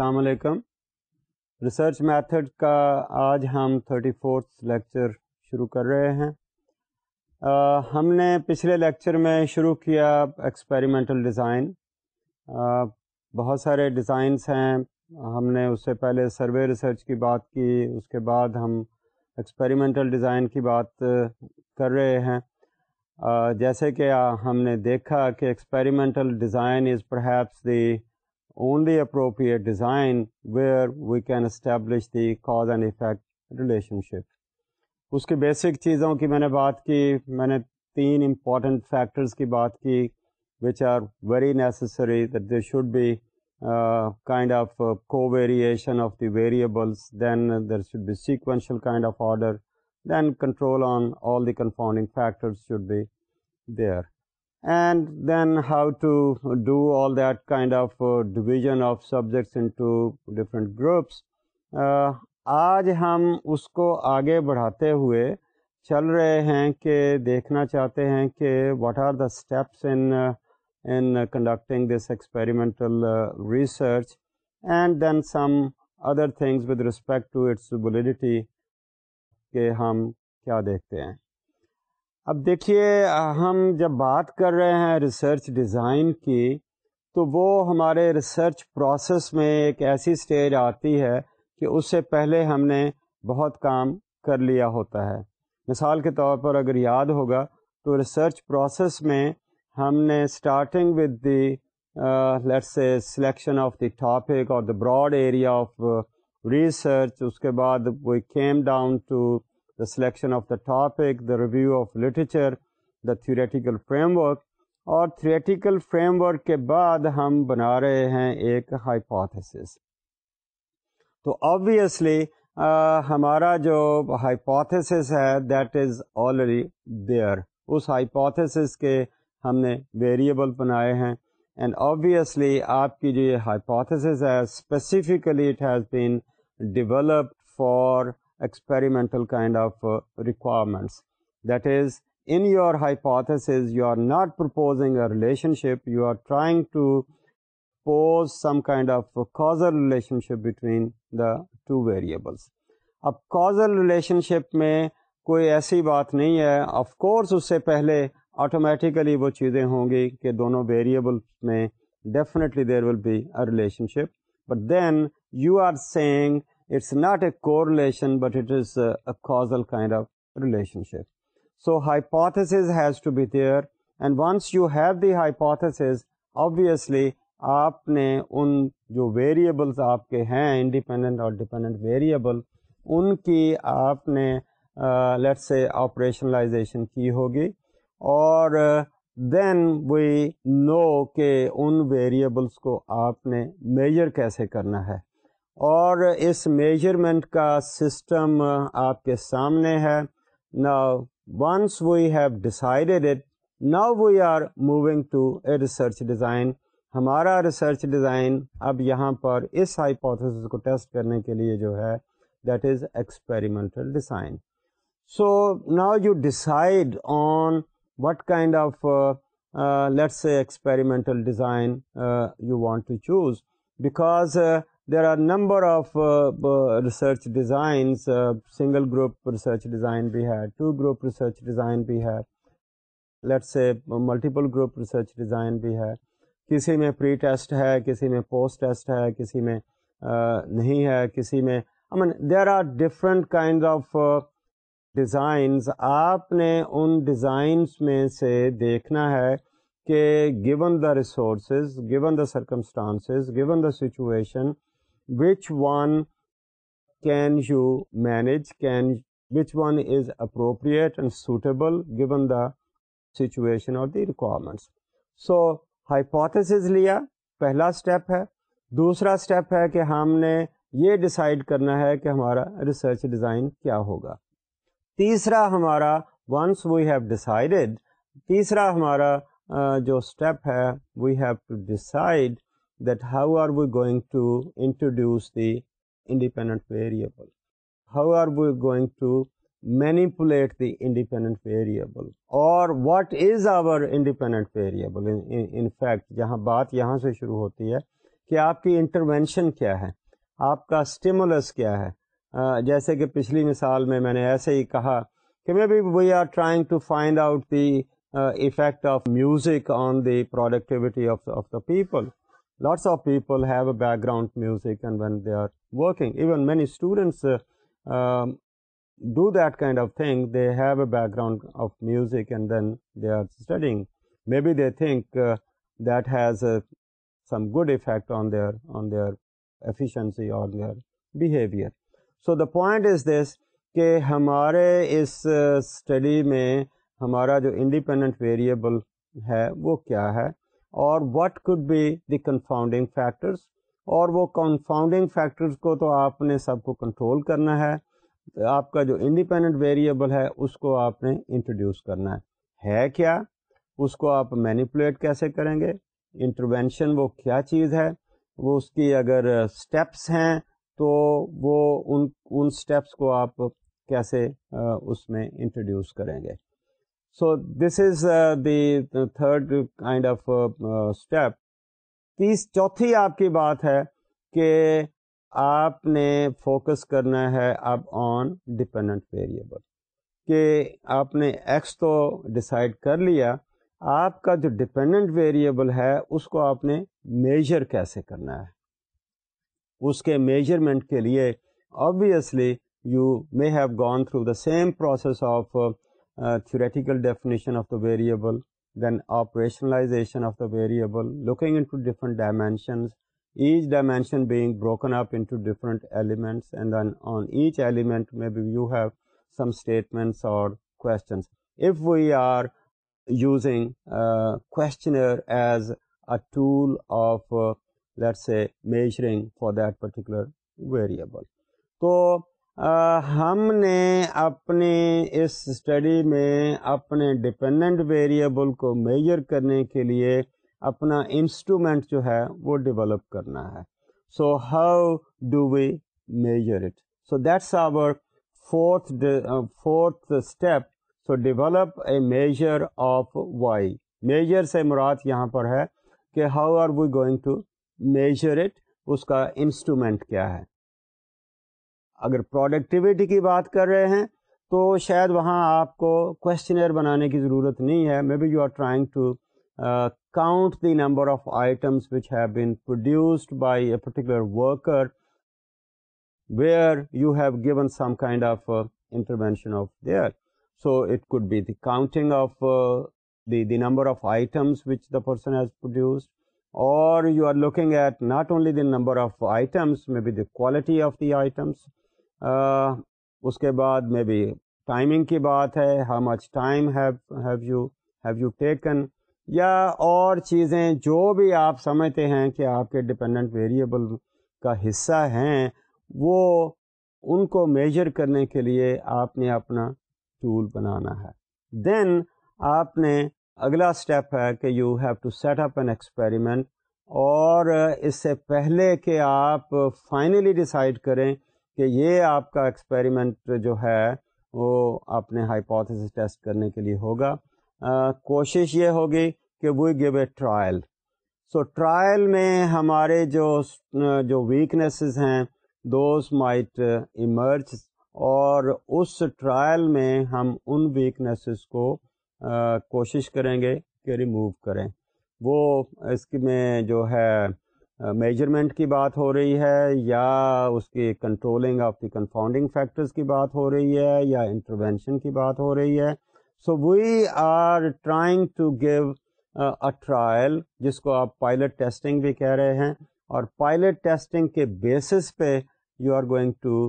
السلام علیکم research method کا آج ہم تھرٹی فورتھ لیکچر شروع کر رہے ہیں ہم نے پچھلے لیکچر میں شروع کیا ایکسپیریمنٹل ڈیزائن بہت سارے ڈیزائنس ہیں ہم نے اس سے پہلے سروے ریسرچ کی بات کی اس کے بعد ہم ایکسپیریمنٹل ڈیزائن کی بات کر رہے ہیں جیسے کہ ہم نے دیکھا کہ experimental design is perhaps the only appropriate design where we can establish the cause and effect relationship اس کی بیسک چیزوں کی میں نے بات کی میں نے تین امپورٹنٹ فیکٹرز کی بات کی which are very necessary that they should be kind of covariation of the variables then there should be sequential kind of order then control on all the confounding factors should be there and then how to do all that kind of division of subjects into different groups آج ہم اس کو آگے بڑھاتے ہوئے چل رہے ہیں کہ دیکھنا چاہتے ہیں کہ what are the steps in conducting this experimental research and then some other things with respect to its validity کہ ہم کیا دیکھتے ہیں اب دیکھیے ہم جب بات کر رہے ہیں ریسرچ ڈیزائن کی تو وہ ہمارے ریسرچ پروسیس میں ایک ایسی سٹیج آتی ہے کہ اس سے پہلے ہم نے بہت کام کر لیا ہوتا ہے مثال کے طور پر اگر یاد ہوگا تو ریسرچ پروسیس میں ہم نے اسٹارٹنگ ود دی سے سلیکشن آف دی ٹاپک اور the broad area of research اس کے بعد we came down to the selection of the topic, the review of literature, the theoretical framework. اور theoretical framework کے بعد ہم بنا رہے ہیں ایک hypothesis. تو obviously uh, ہمارا جو hypothesis ہے that is already there. Us hypothesis کے ہم نے ویریبل بنائے ہیں اینڈ آبویسلی آپ کی جو یہ ہائپوتھس ہے specifically it has been developed for experimental kind of requirements that is in your hypothesis you are not proposing a relationship you are trying to pose some kind of causal relationship between the two variables اب causal relationship میں کوئی ایسی بات نہیں ہے of course اس سے پہلے آٹومیٹیکلی وہ چیزیں ہوں گی کہ دونوں ویریبل میں definitely there will be a relationship but then you are saying it's not a correlation but it is a causal kind of relationship so hypothesis has to be care and once you have the hypothesis obviously آپ نے ان جو variables آپ کے ہیں independent اور dependent variable ان کی آپ نے لیٹ سے آپریشنلائزیشن کی ہوگی اور دین وی نو کہ ان ویریبلس کو آپ نے میجر کیسے کرنا ہے اور اس میجرمنٹ کا سسٹم آپ کے سامنے ہے نا once we have decided it نا we are moving to a research design ہمارا ریسرچ ڈیزائن اب یہاں پر اس ہائپوتھس کو ٹیسٹ کرنے کے لیے جو ہے that is experimental design so now you decide on what kind of let's experimental design you want to choose because there are number of research designs single group research design بھی ہے two group research design بھی ہے let's a multiple group research design بھی ہے کسی میں pre test ہے کسی میں پوسٹ ٹیسٹ ہے کسی میں نہیں ہے کسی میں among there are different kind of designs آپ نے ان ڈیزائنس میں سے دیکھنا ہے کہ given the resources given the circumstances given the situation which one can you manage can which one is appropriate and suitable given the situation of the requirements so hypothesis لیا پہلا اسٹیپ ہے دوسرا step ہے کہ ہم نے یہ decide کرنا ہے کہ ہمارا ریسرچ ڈیزائن کیا ہوگا تیسرا ہمارا ونس وی ہیو ڈیسائڈ تیسرا ہمارا جو اسٹیپ ہے we have to decide that how are we going to introduce the independent variable how are we going to manipulate the independent variable اور what is our independent variable in effect جہاں بات یہاں سے شروع ہوتی ہے کہ آپ کی انٹروینشن کیا ہے آپ کا اسٹیمولس کیا ہے uh, جیسے کہ پچھلی مثال میں میں نے ایسے ہی کہا کہ maybe we are trying to find out the effect of music on the productivity of the people lots of people have a background music and when they are working even many students do that kind of thing they have a background of music and then they are studying maybe they think that has some good effect on their on their efficiency on their behaviour so the point is this کہ ہمارے اس study میں ہمارا جو independent variable ہے وہ کیا ہے اور what could be the confounding factors اور وہ کنفاؤنڈنگ فیکٹرز کو تو آپ نے سب کو کنٹرول کرنا ہے آپ کا جو انڈیپینڈنٹ ویریبل ہے اس کو آپ نے انٹروڈیوس کرنا ہے کیا اس کو آپ مینیپولیٹ کیسے کریں گے انٹروینشن وہ کیا چیز ہے وہ اس کی اگر اسٹیپس ہیں تو وہ ان اسٹیپس کو آپ کیسے اس میں انٹروڈیوس کریں گے so this is the third kind of step تیس چوتھی آپ کی بات ہے کہ آپ نے فوکس کرنا ہے اب آن ڈپینڈنٹ ویریبل کہ آپ نے ایکس تو ڈسائڈ کر لیا آپ کا جو ڈپینڈنٹ ویریبل ہے اس کو آپ نے میجر کیسے کرنا ہے اس کے میجرمنٹ کے لیے obviously you may have gone through the same process of Uh, theoretical definition of the variable, then operationalization of the variable, looking into different dimensions, each dimension being broken up into different elements, and then on each element maybe you have some statements or questions. If we are using questionnaire as a tool of uh, let's say measuring for that particular variable, so ہم نے اپنے اس study میں اپنے dependent variable کو measure کرنے کے لیے اپنا انسٹرومینٹ جو ہے وہ ڈیولپ کرنا ہے so how do we measure it so that's our fourth fourth step so develop a measure of why measure سے مراد یہاں پر ہے کہ how are we going to measure it اس کا انسٹرومینٹ کیا ہے اگر پروڈکٹیویٹی کی بات کر رہے ہیں تو شاید وہاں آپ کو کوشچنر بنانے کی ضرورت نہیں ہے may be you are trying to count the number of items which have produced by a particular worker where you have given some kind of intervention of there so it could be the counting of the the number of items which the person has produced اور you are looking at not only the number of items may be the quality of the items اس کے بعد میں بھی timing کی بات ہے how much time have have you have you taken یا اور چیزیں جو بھی آپ سمجھتے ہیں کہ آپ کے ڈپینڈنٹ ویریبل کا حصہ ہیں وہ ان کو میجر کرنے کے لیے آپ نے اپنا ٹول بنانا ہے دین آپ نے اگلا اسٹیپ ہے کہ you have to set up an experiment اور اس سے پہلے کہ آپ فائنلی ڈیسائڈ کریں کہ یہ آپ کا ایکسپیریمنٹ جو ہے وہ اپنے ہائپوتھس ٹیسٹ کرنے کے لیے ہوگا کوشش یہ ہوگی کہ we give a trial so trial میں ہمارے جو جو ویکنیسز ہیں دوز مائٹ ایمرج اور اس ٹرائل میں ہم ان ویکنیسز کو کوشش کریں گے کہ ریموو کریں وہ اس میں جو ہے میجرمنٹ کی بات ہو رہی ہے یا اس کی controlling of the confounding factors کی بات ہو رہی ہے یا انٹروینشن کی بات ہو رہی ہے so we are trying to give a trial جس کو آپ پائلٹ ٹیسٹنگ بھی کہہ رہے ہیں اور پائلٹ ٹیسٹنگ کے بیسس پہ you are going to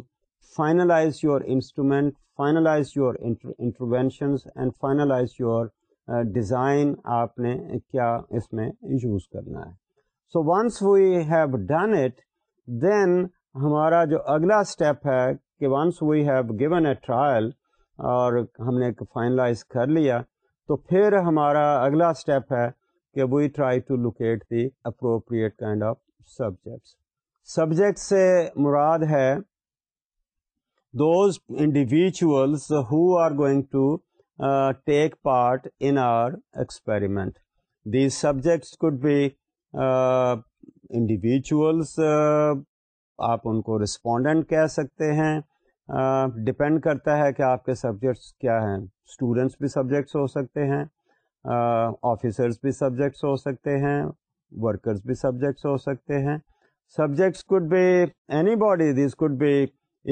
finalise your instrument finalise your interventions and finalise your design آپ نے کیا اس میں یوز کرنا ہے so once we have done it then ہمارا جو اگلا اسٹیپ ہے کہ once we have given a trial اور ہم نے فائنلائز کر لیا تو پھر ہمارا اگلا اسٹیپ ہے کہ we try to locate the appropriate kind of subjects subject سے مراد ہے those individuals who are going to take part in our experiment the subjects could be individuals آپ ان کو رسپونڈنٹ کہہ سکتے ہیں ڈپینڈ کرتا ہے کہ آپ کے سبجیکٹس کیا ہیں اسٹوڈنٹس بھی سبجیکٹس ہو سکتے ہیں آفیسرس بھی سبجیکٹس ہو سکتے ہیں ورکرس بھی سبجیکٹس ہو سکتے ہیں سبجیکٹس کوڈ بھی اینی باڈی دیز کوڈ بھی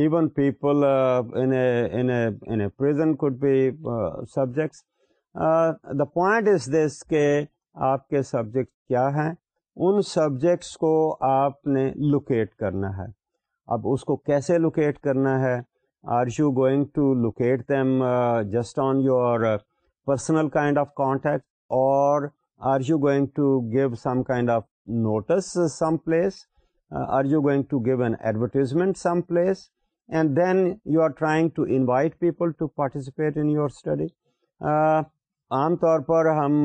ایون پیپل کوڈ بھی subjects the point is this کہ آپ کے سبجیکٹ کیا ہیں ان سبجیکٹس کو آپ نے لوکیٹ کرنا ہے اب اس کو کیسے لوکیٹ کرنا ہے are you going to locate them just on your personal kind of contact اور are you going to give some kind of notice some place are you going to give an advertisement some place and then you are trying to invite people to participate in your study عام طور پر ہم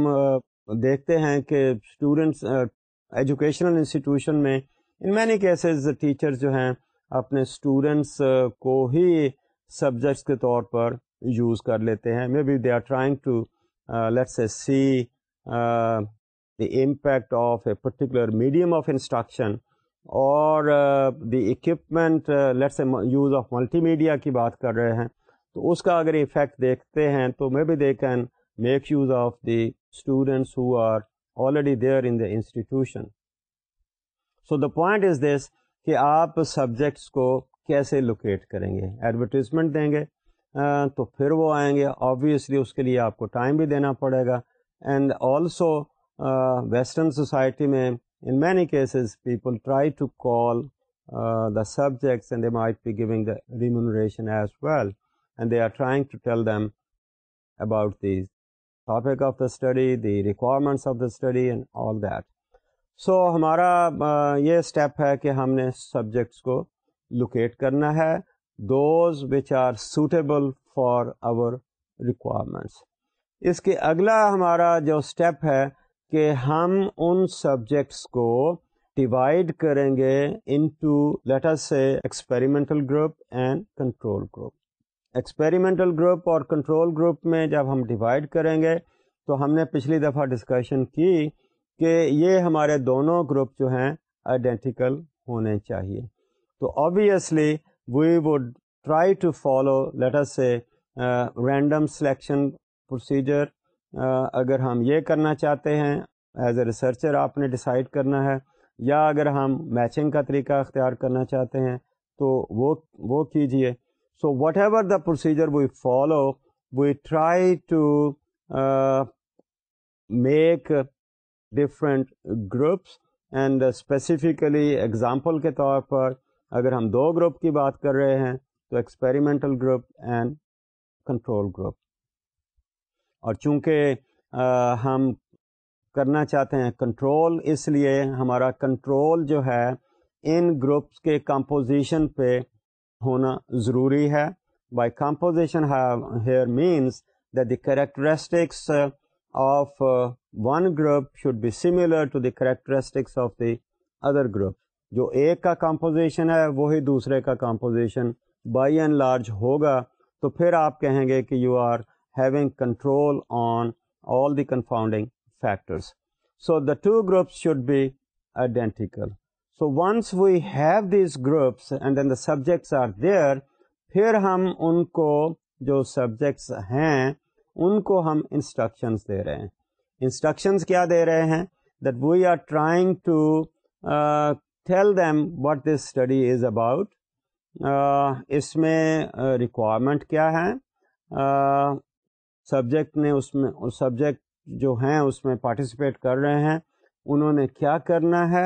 دیکھتے ہیں کہ students educational institution میں in many cases teacher جو ہیں اپنے اسٹوڈنٹس کو ہی سبجیکٹس کے طور پر یوز کر لیتے ہیں may be they are trying to let's a see the impact of a particular medium of instruction اور the equipment let's a use of multimedia کی بات کر رہے ہیں تو اس کا اگر افیکٹ دیکھتے ہیں تو maybe they can make use of the students who are already there in the institution so the point is this کہ آپ سبجیکٹس کو کیسے لوکیٹ کریں گے ایڈورٹیزمنٹ دیں گے تو پھر وہ آئیں گے آبویسلی اس کے لیے آپ کو ٹائم بھی دینا پڑے گا اینڈ آلسو ویسٹرن سوسائٹی میں in many cases people try to call the subjects and they might the remuneration as well and they are trying to tell them about these topic of the study the requirements of the study and all that so ہمارا یہ step ہے کہ ہم نے subjects کو locate کرنا ہے those which are suitable for our requirements اس کے اگلا ہمارا جو اسٹیپ ہے کہ ہم ان سبجیکٹس کو ڈیوائڈ کریں گے into let's say experimental group and control group experimental group اور کنٹرول گروپ میں جب ہم ڈیوائڈ کریں گے تو ہم نے پچھلی دفعہ ڈسکشن کی کہ یہ ہمارے دونوں گروپ جو ہیں آئیڈینٹیکل ہونے چاہیے تو obviously we would try to follow let's say random selection procedure اگر ہم یہ کرنا چاہتے ہیں ایز اے ریسرچر آپ نے ڈسائڈ کرنا ہے یا اگر ہم میچنگ کا طریقہ اختیار کرنا چاہتے ہیں تو وہ کیجیے so whatever the procedure we follow we try to make different groups and specifically example کے طور پر اگر ہم دو گروپ کی بات کر رہے ہیں تو experimental group and control group اور چونکہ uh, ہم کرنا چاہتے ہیں کنٹرول اس لیے ہمارا کنٹرول جو ہے ان گروپس کے کمپوزیشن پہ ہونا ضروری ہے by composition means the characteristics of one group should be similar to the characteristics of the other group جو ایک کا کمپوزیشن ہے وہی دوسرے کا کمپوزیشن بائی اینڈ لارج ہوگا تو پھر آپ کہیں گے کہ you are having control on all the confounding factors so the two groups should be identical so once we have these groups and then the subjects are there پھر ہم ان کو جو سبجیکٹس ہیں ان کو ہم انسٹرکشنس دے رہے ہیں انسٹرکشنز کیا دے رہے ہیں that we are trying to tell them what this study is about اس میں ریکوائرمنٹ کیا ہے سبجیکٹ نے اس میں سبجیکٹ جو ہیں اس میں پارٹیسپیٹ کر رہے ہیں انہوں نے کیا کرنا ہے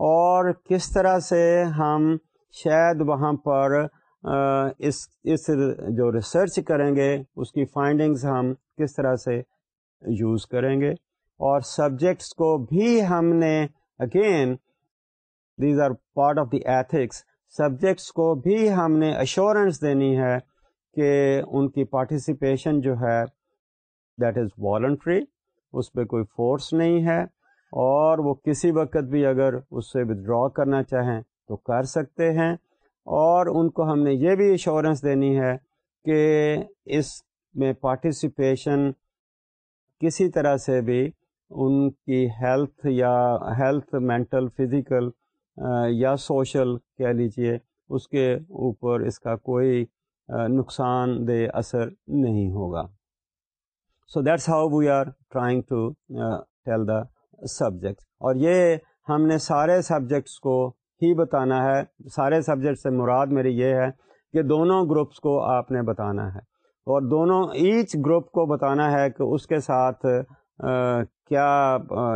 اور کس طرح سے ہم شاید وہاں پر اس اس جو ریسرچ کریں گے اس کی فائنڈنگز ہم کس طرح سے یوز کریں گے اور سبجیکٹس کو بھی ہم نے again these are part of the ethics subjects کو بھی ہم نے ایشورنس دینی ہے کہ ان کی پارٹیسپیشن جو ہے دیٹ از والنٹری اس پہ کوئی فورس نہیں ہے اور وہ کسی وقت بھی اگر اس سے ودرا کرنا چاہیں تو کر سکتے ہیں اور ان کو ہم نے یہ بھی ایشورنس دینی ہے کہ اس میں پارٹیسپیشن کسی طرح سے بھی ان کی ہیلتھ یا ہیلتھ مینٹل فزیکل یا سوشل کہہ لیجئے اس کے اوپر اس کا کوئی نقصان دہ اثر نہیں ہوگا so that's how we are trying to tell the subjects اور یہ ہم نے سارے سبجیکٹس کو ہی بتانا ہے سارے سبجیکٹ سے مراد میری یہ ہے کہ دونوں گروپس کو آپ نے بتانا ہے اور دونوں ایچ گروپ کو بتانا ہے کہ اس کے ساتھ کیا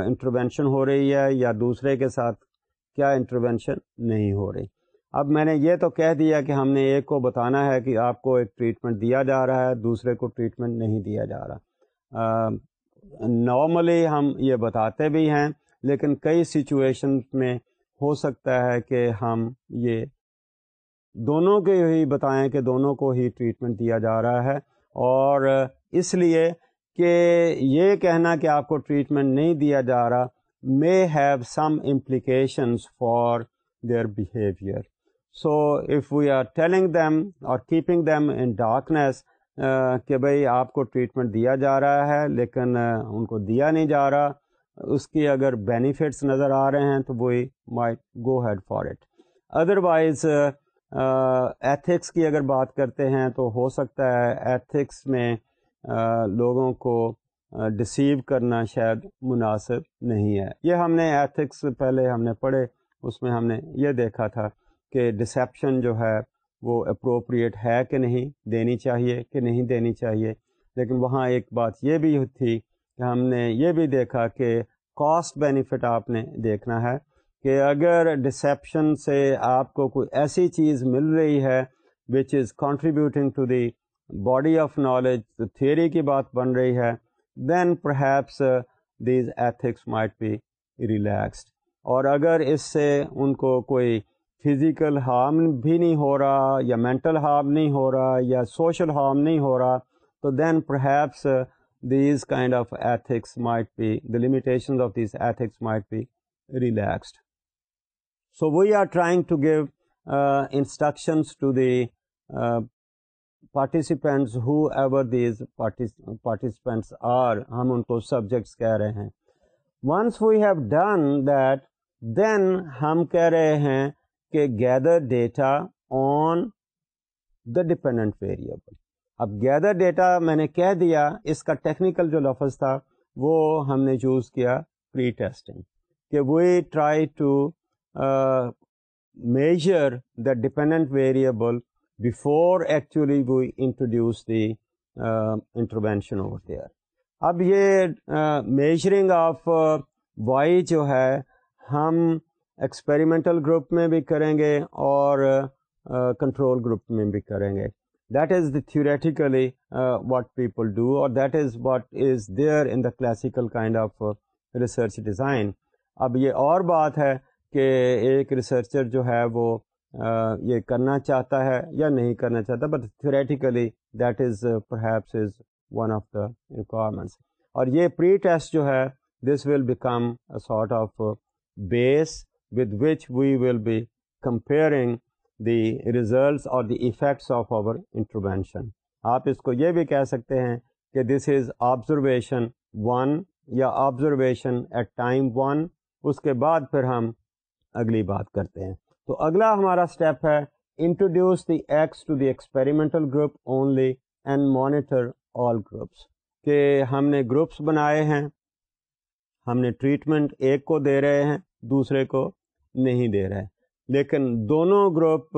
انٹروینشن ہو رہی ہے یا دوسرے کے ساتھ کیا انٹروینشن نہیں ہو رہی اب میں نے یہ تو کہہ دیا کہ ہم نے ایک کو بتانا ہے کہ آپ کو ایک ٹریٹمنٹ دیا جا رہا ہے دوسرے کو ٹریٹمنٹ نہیں دیا جا رہا نارملی ہم یہ بتاتے بھی ہیں لیکن کئی سچویشن میں ہو سکتا ہے کہ ہم یہ دونوں کے ہی بتائیں کہ دونوں کو ہی ٹریٹمنٹ دیا جا رہا ہے اور اس لیے کہ یہ کہنا کہ آپ کو ٹریٹمنٹ نہیں دیا جا رہا may have some implications for their behaviour so if we are telling them اور کیپنگ دیم ان ڈارکنیس کہ بھائی آپ کو ٹریٹمنٹ دیا جا رہا ہے لیکن ان کو دیا نہیں جا رہا اس کی اگر بینیفٹس نظر آ رہے ہیں تو وہی may go ahead for it otherwise ethics کی اگر بات کرتے ہیں تو ہو سکتا ہے ایتھکس میں لوگوں کو ڈسیو کرنا شاید مناسب نہیں ہے یہ ہم نے ایتھکس پہلے ہم نے پڑھے اس میں ہم نے یہ دیکھا تھا کہ ڈسیپشن جو ہے وہ اپروپریٹ ہے کہ نہیں دینی چاہیے کہ نہیں دینی چاہیے لیکن وہاں ایک بات یہ بھی تھی کہ ہم نے یہ بھی دیکھا کہ کاسٹ بینیفٹ آپ نے دیکھنا ہے کہ اگر ڈسیپشن سے آپ کو کوئی ایسی چیز مل رہی ہے which is contributing to the body of knowledge theory کی بات بن رہی ہے then perhaps these ethics might be relaxed اور اگر اس سے ان کو کوئی فزیکل ہارم بھی نہیں ہو رہا یا مینٹل ہارم نہیں ہو رہا یا سوشل ہارم نہیں ہو رہا تو then perhaps these kind of ethics might be be the of these ethics might relaxed so we are trying to to give the participants however these participants are ہم ان کو سبجیکٹس کہہ رہے ہیں once we have done that then ہم کہہ رہے ہیں gather data on the dependent variable اب گیدر ڈیٹا میں نے کہہ دیا اس کا ٹیکنیکل جو لفظ تھا وہ ہم نے چوز کیا پری ٹیسٹنگ کہ we try to measure the dependent variable before introduce the intervention over there اب یہ میجرنگ آف وائی جو ہے ہم ایکسپیریمنٹل گروپ میں بھی کریں گے اور کنٹرول گروپ میں بھی کریں گے that is theoretically what people do اور that is what is there in the classical kind of research design اب یہ اور بات ہے کہ ایک ریسرچر جو ہے وہ یہ کرنا چاہتا ہے یا نہیں کرنا چاہتا but theoretically that is perhaps is one of the requirements اور یہ پری ٹیسٹ جو ہے this will become sort of base with which we will be comparing the results اور the effects of our intervention آپ اس کو یہ بھی کہہ سکتے ہیں کہ دس از آبزرویشن ون یا آبزرویشن ایٹ ٹائم ون اس کے بعد پھر ہم اگلی بات کرتے ہیں تو اگلا ہمارا اسٹیپ ہے introduce the X to the experimental group only and monitor all groups کہ ہم نے گروپس بنائے ہیں ہم نے ٹریٹمنٹ ایک کو دے رہے ہیں دوسرے کو نہیں دے رہے لیکن دونوں گروپ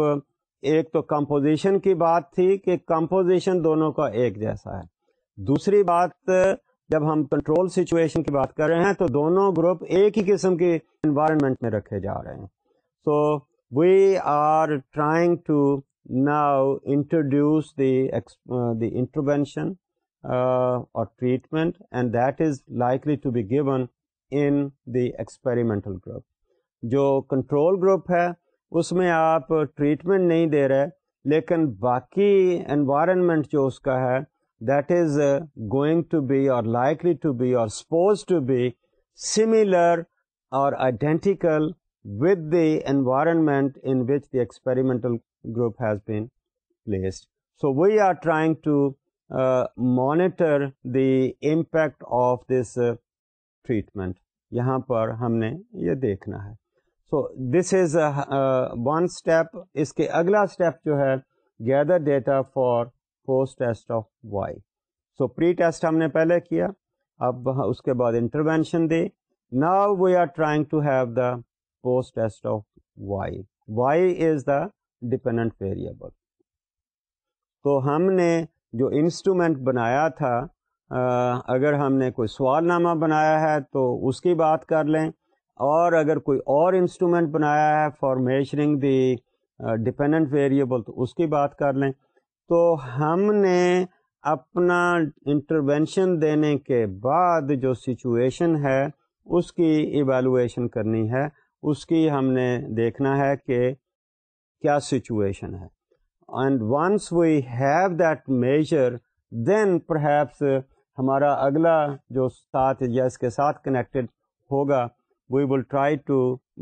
ایک تو کمپوزیشن کی بات تھی کہ کمپوزیشن دونوں کا ایک جیسا ہے دوسری بات جب ہم کنٹرول سچویشن کی بات کر رہے ہیں تو دونوں گروپ ایک ہی قسم کی انوائرمنٹ میں رکھے جا رہے ہیں so we are trying to now introduce the the intervention اور treatment and that is likely to be given in the experimental group جو کنٹرول گروپ ہے اس میں آپ ٹریٹمنٹ نہیں دے رہے لیکن باقی انوائرمنٹ جو اس کا ہے that is going to be اور لائکلی ٹو بی اور سپوز ٹو بی سملر اور identical with the environment in which the experimental group has been placed so we are trying to monitor the impact of this treatment یہاں پر ہم نے یہ دیکھنا ہے so this is one step اس کے اگلا اسٹیپ جو ہے gather data for post test of Y so pre test ہم نے پہلے کیا اب اس کے بعد intervention the now we are trying to have the post test of Y Y is the dependent variable تو ہم نے جو انسٹرومینٹ بنایا تھا اگر ہم نے کوئی سوال نامہ بنایا ہے تو اس کی بات کر لیں اور اگر کوئی اور انسٹرومنٹ بنایا ہے for measuring the dependent variable تو اس کی بات کر لیں تو ہم نے اپنا انٹروینشن دینے کے بعد جو سچویشن ہے اس کی ایویلویشن کرنی ہے اس کی ہم نے دیکھنا ہے کہ کیا سچویشن ہے and once we have that measure then perhaps ہمارا اگلا جو ساتھ یا اس کے ساتھ کنیکٹڈ ہوگا we will try to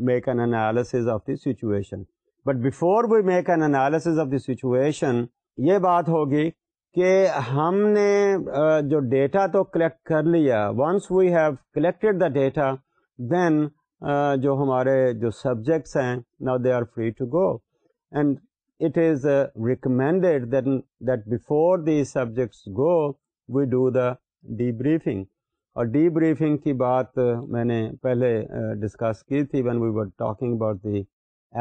make an analysis of the situation but before we make an analysis of the situation یہ بات ہوگی کہ ہم نے جو ڈیٹا تو کلیکٹ کر لیا once we have collected the data then جو ہمارے جو سبجیکٹس ہیں نا they are free to go and it is recommended then that before the subjects go we do the debriefing اور ڈی بریفنگ کی بات میں نے پہلے ڈسکس کی تھی when we were talking about the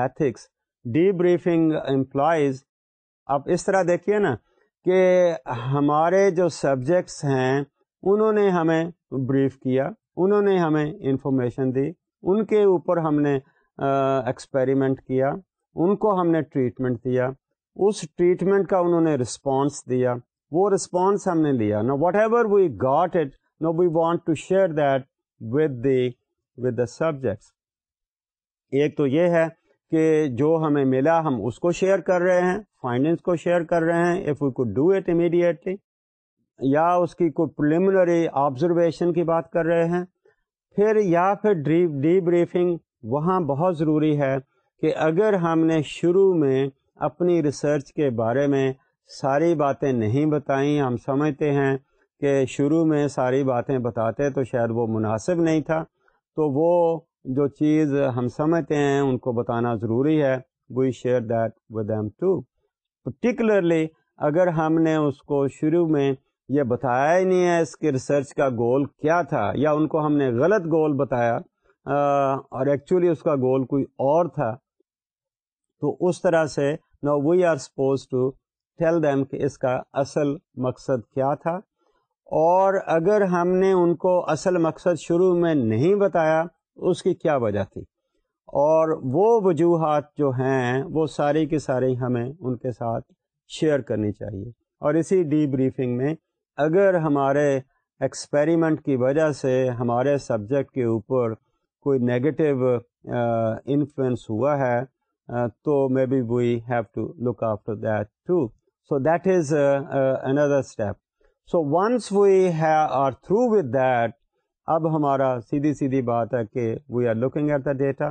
ethics debriefing implies آپ اس طرح دیکھیے نا کہ ہمارے جو سبجیکٹس ہیں انہوں نے ہمیں بریف کیا انہوں نے ہمیں انفارمیشن دی ان کے اوپر ہم نے ایکسپیریمنٹ کیا ان کو ہم نے ٹریٹمنٹ دیا اس ٹریٹمنٹ کا انہوں نے رسپانس دیا وہ رسپانس ہم نے لیا نا whatever we got it now we want to share that with the with the subjects ایک تو یہ ہے کہ جو ہمیں ملا ہم اس کو شیئر کر رہے ہیں فائننس کو شیئر کر رہے ہیں if we go do it immediately یا اس کی کوئی پرلیمنری آبزرویشن کی بات کر رہے ہیں پھر یا پھر ڈی بریفنگ وہاں بہت ضروری ہے کہ اگر ہم نے شروع میں اپنی ریسرچ کے بارے میں ساری باتیں نہیں بتائیں ہم سمجھتے ہیں کہ شروع میں ساری باتیں بتاتے تو شاید وہ مناسب نہیں تھا تو وہ جو چیز ہم سمجھتے ہیں ان کو بتانا ضروری ہے we share that with them too particularly اگر ہم نے اس کو شروع میں یہ بتایا ہی نہیں ہے اس کی ریسرچ کا گول کیا تھا یا ان کو ہم نے غلط گول بتایا اور ایکچولی اس کا گول کوئی اور تھا تو اس طرح سے نا we are suppose to tell them کہ اس کا اصل مقصد کیا تھا اور اگر ہم نے ان کو اصل مقصد شروع میں نہیں بتایا اس کی کیا وجہ تھی اور وہ وجوہات جو ہیں وہ ساری کی ساری ہمیں ان کے ساتھ شیئر کرنی چاہیے اور اسی ڈی بریفنگ میں اگر ہمارے ایکسپیریمنٹ کی وجہ سے ہمارے سبجیکٹ کے اوپر کوئی نگیٹو انفلوئنس ہوا ہے تو maybe we have to look after that to so that is another step so once we are through with that اب ہمارا سیدھی سیدھی بات ہے کہ we are looking at the data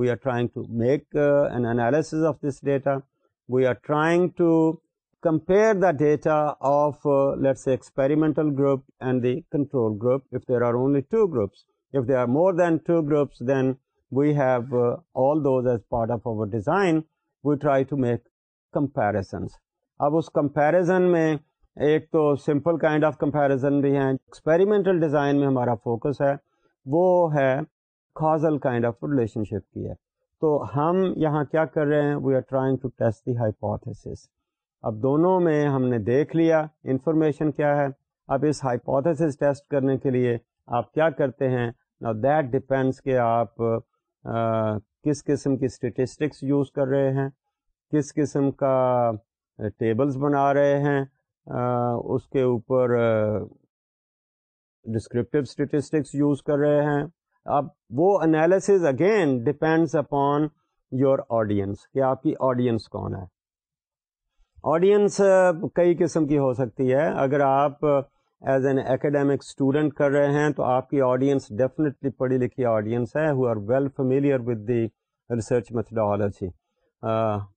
we are trying to make an analysis of this data we are trying to compare the data of let's experimental group and the control group if there are only two groups if there are more than two groups then we have all those as part of our design we try to make comparisons اب اس comparison میں ایک تو simple kind of comparison بھی ہیں experimental design میں ہمارا focus ہے وہ ہے causal kind of relationship کی ہے تو ہم یہاں کیا کر رہے ہیں we are trying to test the hypothesis اب دونوں میں ہم نے دیکھ لیا انفارمیشن کیا ہے اب اس ہائپوتھس ٹیسٹ کرنے کے لیے آپ کیا کرتے ہیں نا دیٹ ڈپینڈس کہ آپ کس قسم کی اسٹیٹسٹکس یوز کر رہے ہیں کس قسم کا ٹیبلز بنا رہے ہیں اس کے اوپر ڈسکرپٹیو اسٹیٹسٹکس یوز کر رہے ہیں اب وہ analysis again depends upon your audience کہ آپ کی آڈینس کون ہے آڈینس کئی قسم کی ہو سکتی ہے اگر آپ ایز این اکیڈیمک اسٹوڈنٹ کر رہے ہیں تو آپ کی آڈینس ڈیفینیٹلی پڑھی لکھی آڈینس ہے who are well familiar with the research methodology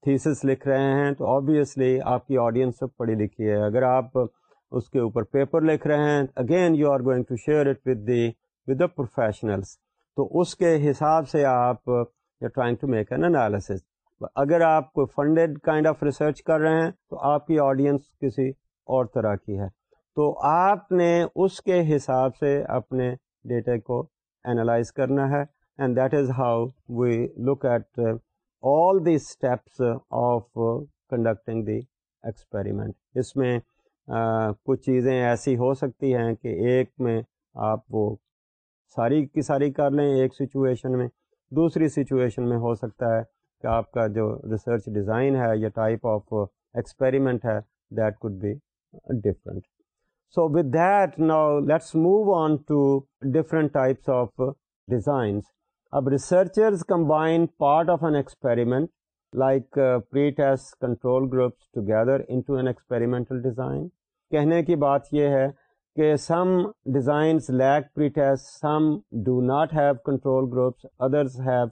thesis لکھ رہے ہیں تو آبویسلی آپ کی آڈینس سب پڑھی لکھی ہے اگر آپ اس کے اوپر پیپر لکھ رہے ہیں again you are going to share it with the with the professionals تو اس کے حساب سے آپ trying to make an analysis اگر آپ کوئی فنڈیڈ کائنڈ آف ریسرچ کر رہے ہیں تو آپ کی آڈینس کسی اور طرح کی ہے تو آپ نے اس کے حساب سے اپنے ڈیٹا کو انالائز کرنا ہے and that is how we look at all the steps of conducting the experiment اس میں کچھ چیزیں ایسی ہو سکتی ہیں کہ ایک میں آپ وہ ساری کی ساری کر لیں ایک سچویشن میں دوسری سچویشن میں ہو سکتا ہے کہ آپ کا جو ریسرچ ڈیزائن ہے یا ٹائپ آف ایکسپیریمنٹ ہے that could be different so with that now let's move on to different types of designs اب researchers combine part of an experiment like pre test control groups together into an experimental design کہنے کی بات یہ ہے کہ some designs like pre test some do not have control groups others have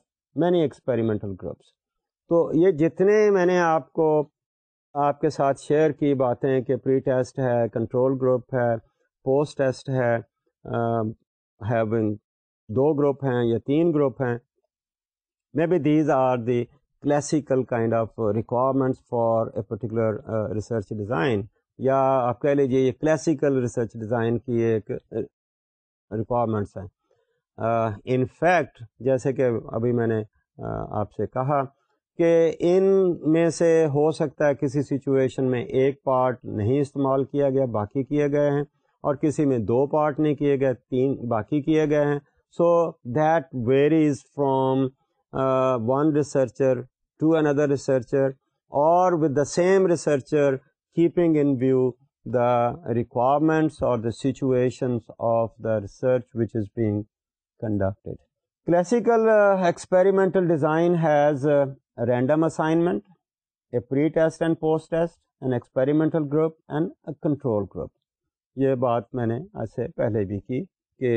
many experimental groups تو یہ جتنے میں نے آپ کو آپ کے ساتھ شیئر کی باتیں کہ پری ٹیسٹ ہے کنٹرول گروپ ہے پوسٹ ٹیسٹ ہے ہیونگ uh, دو گروپ ہیں یا تین گروپ ہیں maybe these are the classical kind of requirements for a particular research design یا آپ کہہ لیجیے یہ کلاسیکل ریسرچ ڈیزائن کی ایک ریکوائرمنٹس uh, ہیں ان uh, فیکٹ جیسے کہ ابھی میں نے uh, آپ سے کہا کہ ان میں سے ہو سکتا ہے کسی سچویشن میں ایک پارٹ نہیں استعمال کیا گیا باقی کیے گئے ہیں اور کسی میں دو پارٹ نہیں کیے گئے تین باقی کیے گئے ہیں so that varies from one researcher to another researcher اور with the same researcher keeping in view the requirements اور the situations of the research which is being conducted classical experimental design has random assignment a pre test and post test experimental group and control group یہ بات میں نے آج سے پہلے بھی کی کہ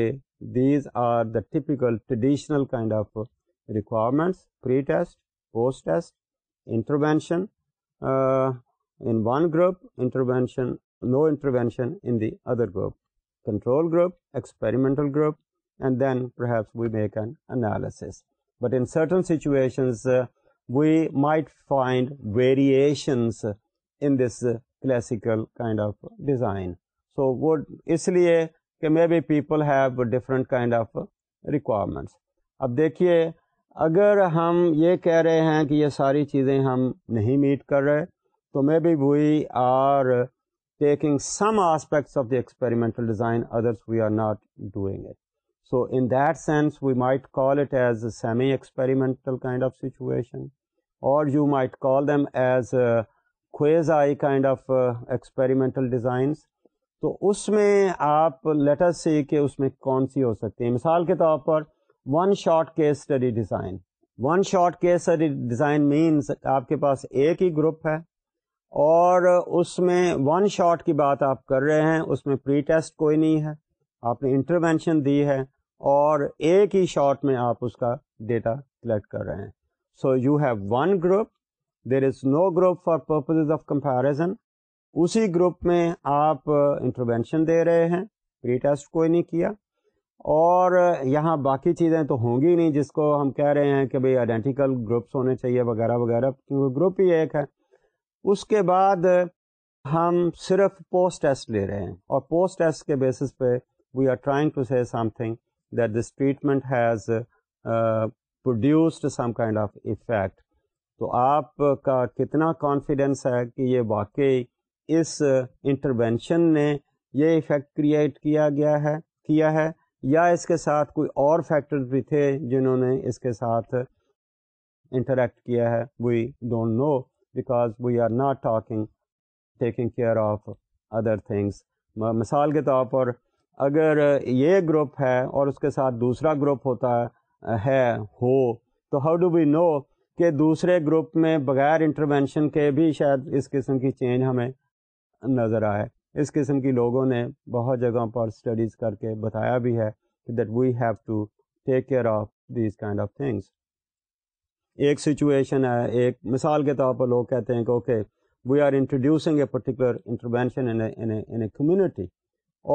These are the typical traditional kind of uh, requirements: pre-test, post-test, intervention uh, in one group, intervention, no intervention in the other group, control group, experimental group, and then perhaps we make an analysis. But in certain situations, uh, we might find variations in this classical kind of design. So, would isliye کہ maybe people have different kind of requirements اب دیکھیے اگر ہم یہ کہہ رہے ہیں کہ یہ ساری چیزیں ہم نہیں میٹ کر رہے تو maybe we are taking some aspects of the experimental design others we are not doing it so in that sense we might call it as a semi experimental kind of situation اور you might call them as quasi kind of experimental designs تو اس میں آپ later سے کہ اس میں کون سی ہو سکتی ہے مثال کے طور پر one shot case study design one shot case study design means آپ کے پاس ایک ہی گروپ ہے اور اس میں ون شارٹ کی بات آپ کر رہے ہیں اس میں پری ٹیسٹ کوئی نہیں ہے آپ نے انٹروینشن دی ہے اور ایک ہی شارٹ میں آپ اس کا ڈیٹا کلیکٹ کر رہے ہیں so you have one group there is no group for purpose of comparison اسی گروپ میں آپ انٹروینشن دے رہے ہیں پری ٹیسٹ کوئی نہیں کیا اور یہاں باقی چیزیں تو ہوں گی نہیں جس کو ہم کہہ رہے ہیں کہ بھائی آئیڈینٹیکل گروپس ہونے چاہیے وغیرہ وغیرہ کیونکہ گروپ ہی ایک ہے اس کے بعد ہم صرف پوسٹ ٹیسٹ لے رہے ہیں اور پوسٹ ٹیسٹ کے بیسس پہ وی are trying to say something that this treatment has produced some kind of effect تو آپ کا کتنا کانفیڈینس ہے کہ یہ واقعی اس انٹروینشن نے یہ افیکٹ کریٹ کیا گیا ہے کیا ہے یا اس کے ساتھ کوئی اور فیکٹر بھی تھے جنہوں نے اس کے ساتھ انٹریکٹ کیا ہے we don't know because we are not talking taking care of other things مثال کے طور پر اگر یہ گروپ ہے اور اس کے ساتھ دوسرا گروپ ہوتا ہے ہو تو ہاؤ ڈو وی نو کہ دوسرے گروپ میں بغیر انٹروینشن کے بھی شاید اس قسم کی چینج ہمیں نظر آئے اس قسم کی لوگوں نے بہت جگہوں پر اسٹڈیز کر کے بتایا بھی ہے کہ that we have to take care of these kind of things ایک سچویشن ہے ایک مثال کے طور پر لوگ کہتے ہیں کہ okay we are introducing a particular intervention community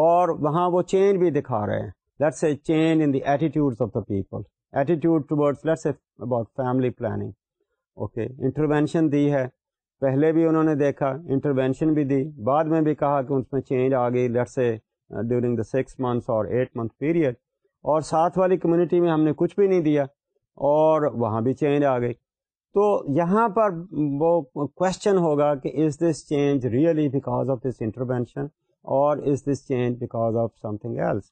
اور وہاں وہ چینج بھی دکھا رہے ہیں let's let's a a change in the the of the people about family planning okay intervention ہے پہلے بھی انہوں نے دیکھا انٹروینشن بھی دی بعد میں بھی کہا کہ اس میں چینج آ گئی سے ڈیورنگ دا سکس منتھس اور ایٹ منتھ پیریڈ اور ساتھ والی کمیونٹی میں ہم نے کچھ بھی نہیں دیا اور وہاں بھی چینج آ گئی تو یہاں پر وہ کوشچن ہوگا کہ is this change really because of this intervention اور is this change because of something else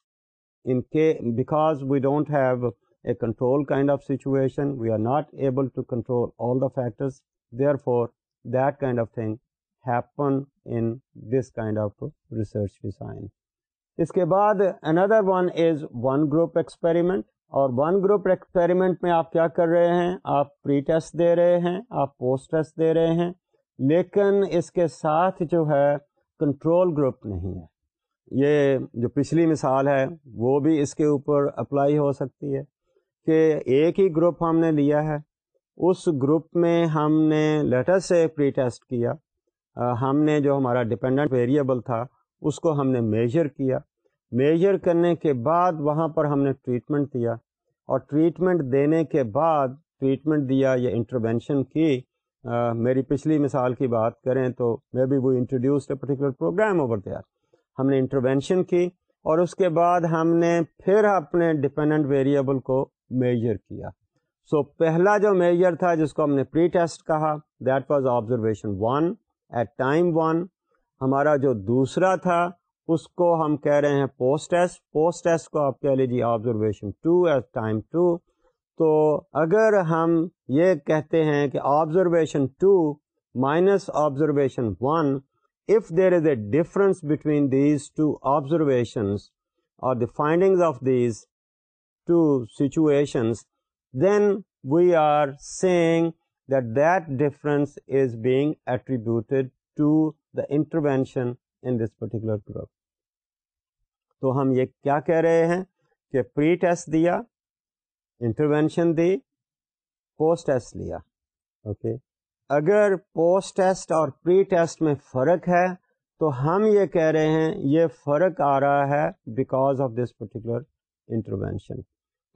ان کے because we don't have a control kind of situation we are not able to control all the factors therefore that kind of thing happen in this kind of design. اس کے بعد another one is one group experiment اور one group experiment میں آپ کیا کر رہے ہیں آپ پری ٹیسٹ دے رہے ہیں آپ پوسٹ ٹیسٹ دے رہے ہیں لیکن اس کے ساتھ جو ہے کنٹرول گروپ نہیں ہے یہ جو پچھلی مثال ہے وہ بھی اس کے اوپر اپلائی ہو سکتی ہے کہ ایک ہی گروپ ہم نے لیا ہے اس گروپ میں ہم نے لیٹر سے پری ٹیسٹ کیا ہم نے جو ہمارا ڈپینڈنٹ ویریبل تھا اس کو ہم نے میجر کیا میجر کرنے کے بعد وہاں پر ہم نے ٹریٹمنٹ دیا اور ٹریٹمنٹ دینے کے بعد ٹریٹمنٹ دیا یا انٹروینشن کی میری پچھلی مثال کی بات کریں تو مے بی وہ introduce a particular programme over دیا ہم نے انٹروینشن کی اور اس کے بعد ہم نے پھر اپنے ڈپینڈنٹ ویریبل کو میجر کیا سو پہلا جو میجر تھا جس کو ہم نے پری ٹیسٹ کہا that was observation one at time one ہمارا جو دوسرا تھا اس کو ہم کہہ رہے ہیں پوسٹ ٹیسٹ پوسٹ ٹیسٹ کو آپ کہہ لیجیے observation two at time two تو اگر ہم یہ کہتے ہیں کہ observation two minus observation one if there is a difference between these two observations اور the findings of these two situations then we are seeing that that difference is being attributed to the intervention in this particular product تو ہم یہ کیا کہہ رہے ہیں کہ pre test دیا انٹروینشن دی پوسٹ ٹیسٹ لیا اوکے okay. اگر پوسٹ ٹیسٹ اور پری ٹیسٹ میں فرق ہے تو ہم یہ کہہ رہے ہیں یہ فرق آ رہا ہے because of this particular intervention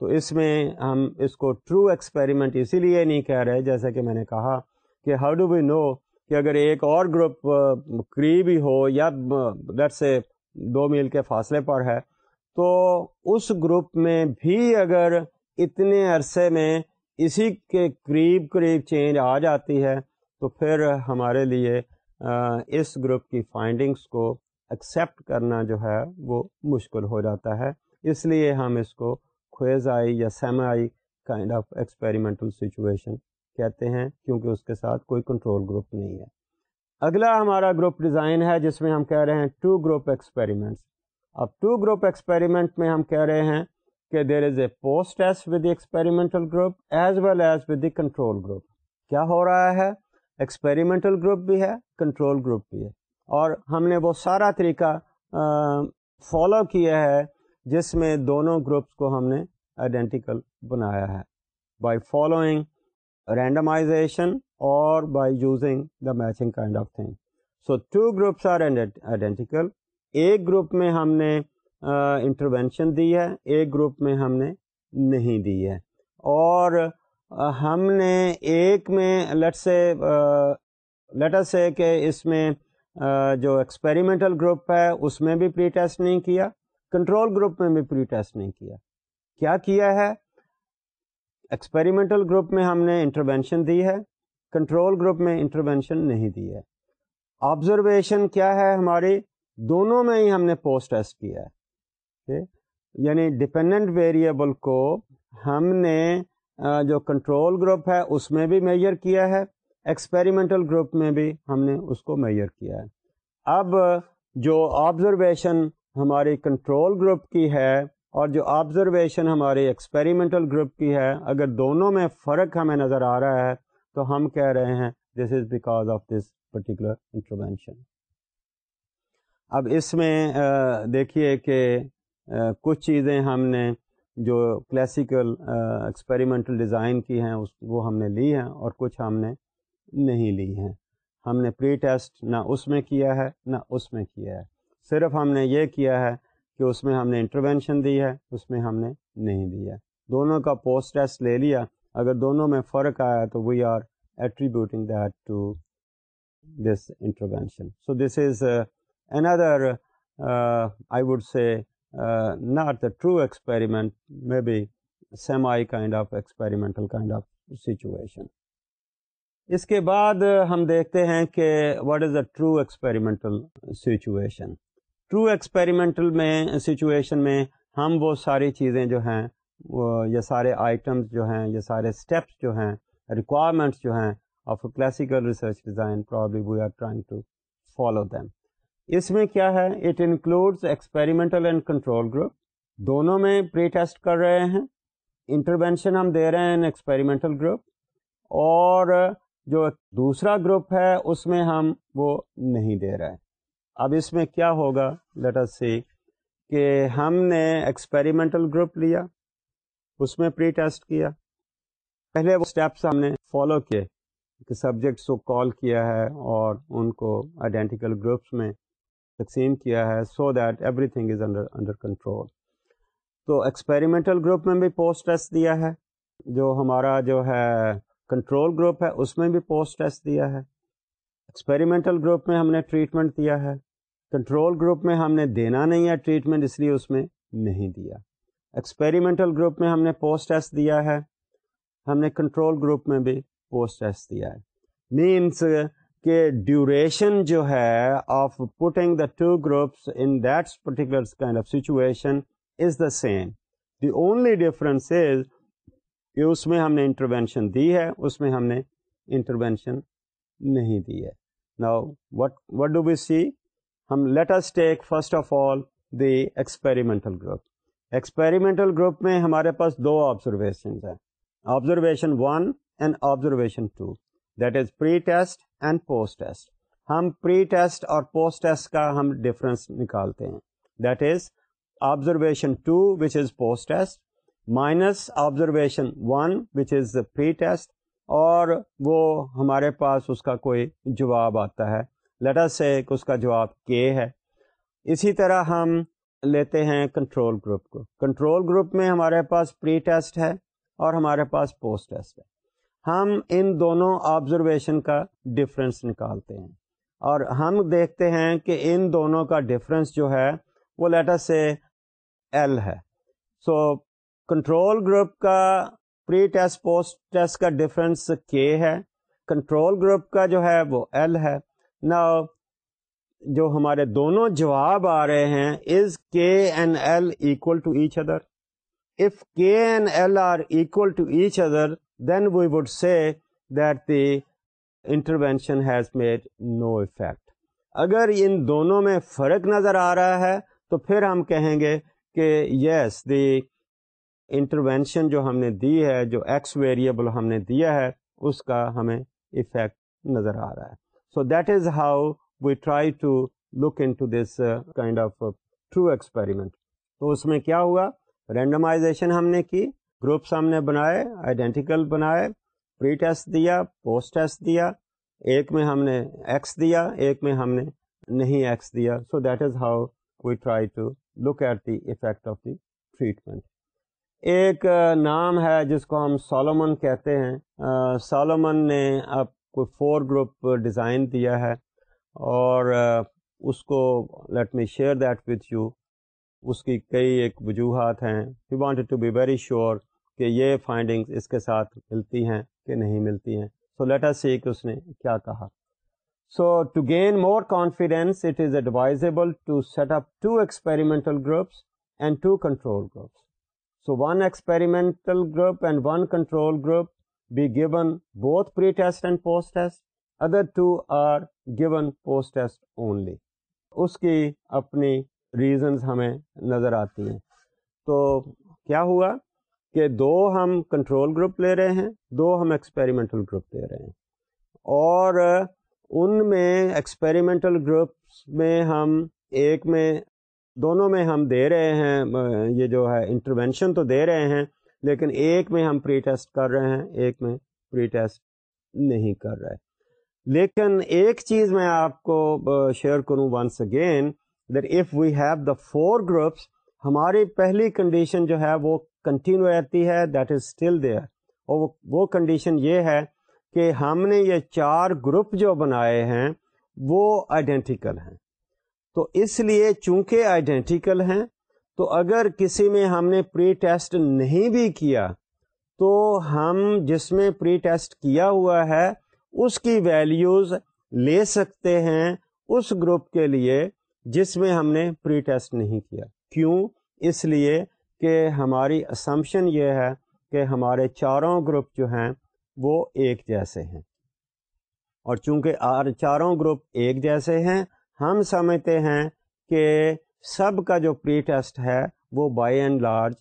تو اس میں ہم اس کو ٹرو ایکسپیریمنٹ اسی لیے نہیں کہہ رہے جیسے کہ میں نے کہا کہ ہاؤ ڈو وی نو کہ اگر ایک اور گروپ ہی ہو یا گھر سے دو میل کے فاصلے پر ہے تو اس گروپ میں بھی اگر اتنے عرصے میں اسی کے قریب قریب چینج آ جاتی ہے تو پھر ہمارے لیے اس گروپ کی فائنڈنگس کو ایکسیپٹ کرنا جو ہے وہ مشکل ہو جاتا ہے اس لیے ہم اس کو خویز آئی یا semi kind of experimental situation کہتے ہیں کیونکہ اس کے ساتھ کوئی کنٹرول گروپ نہیں ہے اگلا ہمارا گروپ ڈیزائن ہے جس میں ہم کہہ رہے ہیں ٹو گروپ ایکسپیریمنٹ اب ٹو گروپ ایکسپیریمنٹ میں ہم کہہ رہے ہیں کہ there is a post S with the experimental group as well as with the control group کیا ہو رہا ہے ایکسپیریمنٹل گروپ بھی ہے کنٹرول گروپ بھی ہے اور ہم نے وہ سارا طریقہ فالو کیا ہے جس میں دونوں گروپس کو ہم نے آئیڈینٹیکل بنایا ہے بائی فالوئنگ رینڈمائزیشن اور by using the matching kind of thing so two groups are identical ایک گروپ میں ہم نے انٹروینشن دی ہے ایک گروپ میں ہم نے نہیں دی ہے اور ہم نے ایک میں لیٹ سے لیٹر سے کہ اس میں جو ایکسپیریمنٹل گروپ ہے اس میں بھی پری ٹیسٹ نہیں کیا کنٹرول گروپ میں بھی پری ٹیسٹ نہیں کیا کیا کیا ہے ایکسپیریمنٹل گروپ میں ہم نے انٹروینشن دی ہے کنٹرول گروپ میں انٹروینشن نہیں دی ہے آبزرویشن کیا ہے ہماری دونوں میں ہی ہم نے پوسٹ ٹیسٹ کیا ہے یعنی ڈپینڈنٹ ویریبل کو ہم نے جو کنٹرول گروپ ہے اس میں بھی میئر کیا ہے ایکسپیریمنٹل گروپ میں بھی ہم نے اس کو میئر کیا ہے اب جو آبزرویشن ہماری کنٹرول گروپ کی ہے اور جو آبزرویشن ہماری ایکسپیریمنٹل گروپ کی ہے اگر دونوں میں فرق ہمیں نظر آ رہا ہے تو ہم کہہ رہے ہیں this is because of this particular intervention اب اس میں دیکھیے کہ کچھ چیزیں ہم نے جو کلاسیکل ایکسپیریمنٹل ڈیزائن کی ہیں اس وہ ہم نے لی ہیں اور کچھ ہم نے نہیں لی ہیں ہم نے پری ٹیسٹ نہ اس میں کیا ہے نہ اس میں کیا ہے صرف ہم نے یہ کیا ہے کہ اس میں ہم نے انٹروینشن دی ہے اس میں ہم نے نہیں دی ہے دونوں کا پوسٹ ٹیسٹ لے لیا اگر دونوں میں فرق آیا تو we are attributing that to this intervention so this is another I would say not the true experiment maybe semi kind of experimental kind of situation اس کے بعد ہم دیکھتے ہیں کہ what is a true experimental situation true experimental میں situation میں ہم وہ ساری چیزیں جو ہیں وہ یہ سارے آئٹمس جو ہیں یہ سارے اسٹیپس جو ہیں ریکوائرمنٹس جو ہیں of a classical research design probably we are trying to follow them اس میں کیا ہے it includes experimental and control group دونوں میں پری ٹیسٹ کر رہے ہیں انٹروینشن ہم دے رہے ہیں ان ایکسپیریمنٹل گروپ اور جو دوسرا گروپ ہے اس میں ہم وہ نہیں دے رہے ہیں اب اس میں کیا ہوگا اس سی کہ ہم نے ایکسپیریمنٹل گروپ لیا اس میں پری ٹیسٹ کیا پہلے وہ اسٹیپس ہم نے فالو کیے کہ سبجیکٹس کو کال کیا ہے اور ان کو آئیڈینٹیکل گروپس میں تقسیم کیا ہے so that everything is under under control تو ایکسپیریمنٹل گروپ میں بھی پوسٹ ٹیسٹ دیا ہے جو ہمارا جو ہے کنٹرول گروپ ہے اس میں بھی پوسٹ ٹیسٹ دیا ہے ایکسپیریمنٹل گروپ میں ہم نے ٹریٹمنٹ دیا ہے کنٹرول گروپ میں ہم نے دینا نہیں ہے ٹریٹمنٹ اس لیے اس میں نہیں دیا ایکسپیریمنٹل گروپ میں ہم نے پوسٹ ٹیسٹ دیا ہے ہم نے کنٹرول گروپ میں بھی پوسٹ ٹیسٹ دیا ہے مینس کہ ڈیوریشن جو ہے of putting the two groups in that situation is the same the only difference is کہ اس میں ہم نے انٹروینشن دی ہے اس میں ہم نے انٹروینشن نہیں دی ہے نا what what do we see ہم let's take first of all the experimental group experimental group میں ہمارے پاس دو observation observation one and observation two that is pre test and post ہمسٹ اور پوسٹ کا ہم ڈفرنس نکالتے ہیں that is observation two which is post minus observation one which is test اور وہ ہمارے پاس اس کا کوئی جواب آتا ہے لیٹر سے اس کا جواب کے ہے اسی طرح ہم لیتے ہیں کنٹرول گروپ کو کنٹرول گروپ میں ہمارے پاس پری ٹیسٹ ہے اور ہمارے پاس پوسٹ ٹیسٹ ہے ہم ان دونوں آبزرویشن کا ڈفرینس نکالتے ہیں اور ہم دیکھتے ہیں کہ ان دونوں کا ڈفرینس جو ہے وہ لیٹر سے ایل ہے سو کنٹرول گروپ کا پری ٹیسٹ پوسٹ ٹیسٹ کا ڈفرینس کے ہے کنٹرول گروپ کا جو ہے وہ ایل ہے نا جو ہمارے دونوں جواب آ رہے ہیں is K N L equal to H other if K L R equal to H other then we would see that the intervention has made no effect اگر ان دونوں میں فرق نظر آ رہا ہے تو پھر ہم کہیں گے کہ یس دی انٹروینشن جو ہم نے دی ہے جو ایکس ویریبل ہم نے دیا ہے اس کا ہمیں افیکٹ نظر آ رہا ہے so that is how we try to look into this kind of true experiment تو اس میں کیا ہوا رینڈمائزیشن ہم نے کی گروپس ہم نے بنائے آئیڈینٹیکل بنائے پری ٹیسٹ دیا پوسٹ ٹیسٹ دیا ایک میں ہم نے ایکس دیا ایک میں ہم نے نہیں ایکس دیا so that is how we try to look at the effect of the treatment ایک نام ہے جس کو ہم سالومن کہتے ہیں سالومن نے آپ کو فور گروپ ڈیزائن دیا ہے اور اس کو let me share that with you اس کی کئی ایک وجوہات ہیں we want to be very sure کہ یہ فائنڈنگ اس کے ساتھ ملتی ہیں کہ نہیں ملتی ہیں سو لیٹ سی کہ اس نے کیا کہا so to gain more confidence it is advisable to set up two experimental groups and two control groups so one experimental group and one control group be pre both pre test and post other two are post post only اس کی اپنی reasons ہمیں نظر آتی ہیں تو کیا ہوا کہ دو ہم کنٹرول گروپ لے رہے ہیں دو ہم ایکسپیریمنٹل گروپ لے رہے ہیں اور ان میں ایکسپیریمنٹل گروپس میں ہم ایک میں دونوں میں ہم دے رہے ہیں یہ جو ہے انٹروینشن تو دے رہے ہیں لیکن ایک میں ہم پری ٹیسٹ کر رہے ہیں ایک میں پری ٹیسٹ نہیں کر رہے لیکن ایک چیز میں آپ کو شیئر کروں once again that if we have the four groups ہماری پہلی کنڈیشن جو ہے وہ کنٹینیو رہتی ہے دیٹ از اسٹل دیئر اور وہ کنڈیشن یہ ہے کہ ہم نے یہ چار گروپ جو بنائے ہیں وہ آئیڈینٹیکل ہیں تو اس لیے چونکہ آئیڈینٹیکل ہیں تو اگر کسی میں ہم نے پری ٹیسٹ نہیں بھی کیا تو ہم جس میں پری ٹیسٹ کیا ہوا ہے اس کی ویلیوز لے سکتے ہیں اس گروپ کے لیے جس میں ہم نے پری ٹیسٹ نہیں کیا کیوں اس لیے کہ ہماری اسمپشن یہ ہے کہ ہمارے چاروں گروپ جو ہیں وہ ایک جیسے ہیں اور چونکہ چاروں گروپ ایک جیسے ہیں ہم سمجھتے ہیں کہ سب کا جو پری ٹیسٹ ہے وہ بائی اینڈ لارج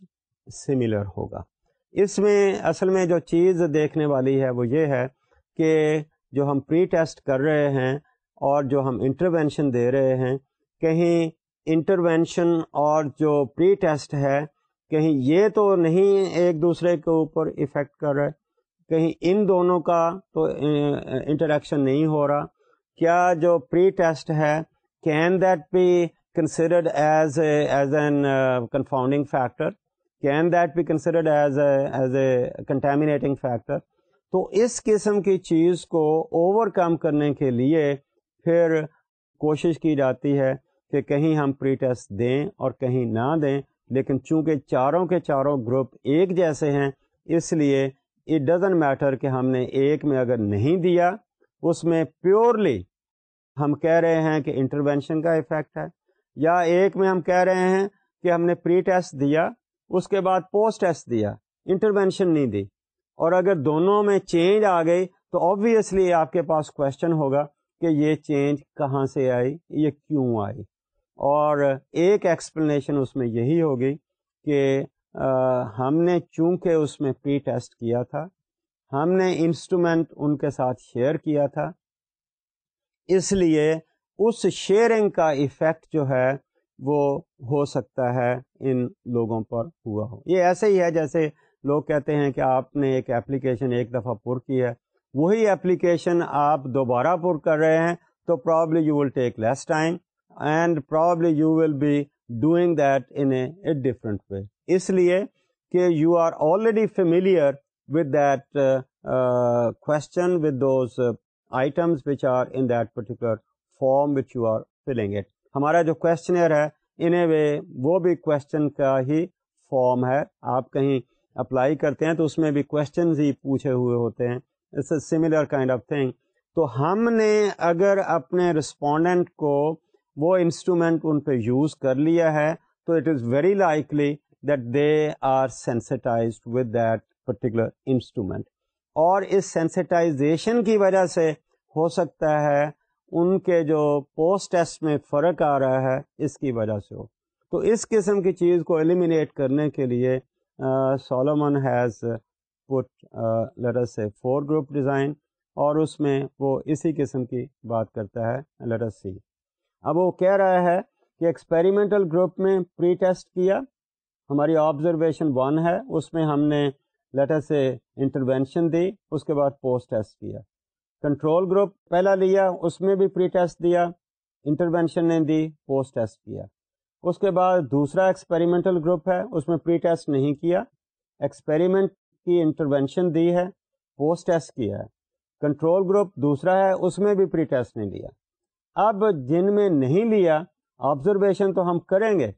سملر ہوگا اس میں اصل میں جو چیز دیکھنے والی ہے وہ یہ ہے کہ جو ہم پری ٹیسٹ کر رہے ہیں اور جو ہم انٹروینشن دے رہے ہیں کہیں انٹروینشن اور جو پری ٹیسٹ ہے کہیں یہ تو نہیں ایک دوسرے کے اوپر افیکٹ کر رہے کہیں ان دونوں کا تو انٹریکشن نہیں ہو رہا کیا جو پری ٹیسٹ ہے can that be considered as as an confounding factor can that be considered as a as a contaminating factor تو اس قسم کی چیز کو اوور کم کرنے کے لیے پھر کوشش کی جاتی ہے کہ کہیں ہم پری ٹیسٹ دیں اور کہیں نہ دیں لیکن چونکہ چاروں کے چاروں گروپ ایک جیسے ہیں اس لیے اٹ ڈزن میٹر کہ ہم نے ایک میں اگر نہیں دیا اس میں پیورلی ہم کہہ رہے ہیں کہ انٹروینشن کا افیکٹ ہے یا ایک میں ہم کہہ رہے ہیں کہ ہم نے پری ٹیسٹ دیا اس کے بعد پوسٹ ٹیسٹ دیا انٹروینشن نہیں دی اور اگر دونوں میں چینج آ گئی تو آبویسلی آپ کے پاس کویشچن ہوگا کہ یہ چینج کہاں سے آئی یہ کیوں آئی اور ایک ایکسپلینیشن اس میں یہی ہوگی کہ ہم نے چونکہ اس میں پری ٹیسٹ کیا تھا ہم نے انسٹرومینٹ ان کے ساتھ شیئر کیا تھا اس لیے اس شیئرنگ کا ایفیکٹ جو ہے وہ ہو سکتا ہے ان لوگوں پر ہوا ہو یہ ایسے ہی ہے جیسے لوگ کہتے ہیں کہ آپ نے ایک ایپلیکیشن ایک دفعہ پر کی ہے وہی ایپلیکیشن آپ دوبارہ پر کر رہے ہیں تو probably you will take less time and probably you will be doing that in a different way اس لیے کہ you are already familiar with that question with those items which are in that particular form which you are filling it ہمارا جو questionnaire ہے in a وہ بھی question کا ہی form ہے آپ کہیں اپلائی کرتے ہیں تو اس میں بھی کوشچنز ہی پوچھے ہوئے ہوتے ہیں it's a similar kind of thing تو ہم نے اگر اپنے رسپونڈنٹ کو وہ انسٹرومینٹ ان پہ یوز کر لیا ہے تو it is very likely that they are sensitised with that particular instrument اور اس سینسٹائزیشن کی وجہ سے ہو سکتا ہے ان کے جو پوسٹ ٹیسٹ میں فرق آ رہا ہے اس کی وجہ سے ہو تو اس قسم کی چیز کو ایلیمنیٹ کرنے کے لیے Solomon has put let's four group design اور اس میں وہ اسی قسم کی بات کرتا ہے لڈس سی اب وہ کہہ رہا ہے کہ ایکسپیریمنٹل گروپ میں پری ٹیسٹ کیا ہماری آبزرویشن ون ہے اس میں ہم نے لیٹر سے انٹروینشن دی اس کے بعد پوسٹ ٹیسٹ کیا کنٹرول گروپ پہلا لیا اس میں بھی پری ٹیسٹ دیا انٹروینشن نے دی پوسٹ ٹیسٹ کیا اس کے بعد دوسرا ایکسپیریمنٹل گروپ ہے اس میں پری ٹیسٹ نہیں کیا ایکسپیریمنٹ کی انٹروینشن دی ہے پوسٹ ٹیسٹ کیا ہے کنٹرول گروپ دوسرا ہے اس میں بھی پری ٹیسٹ نہیں لیا اب جن میں نہیں لیا آبزرویشن تو ہم کریں گے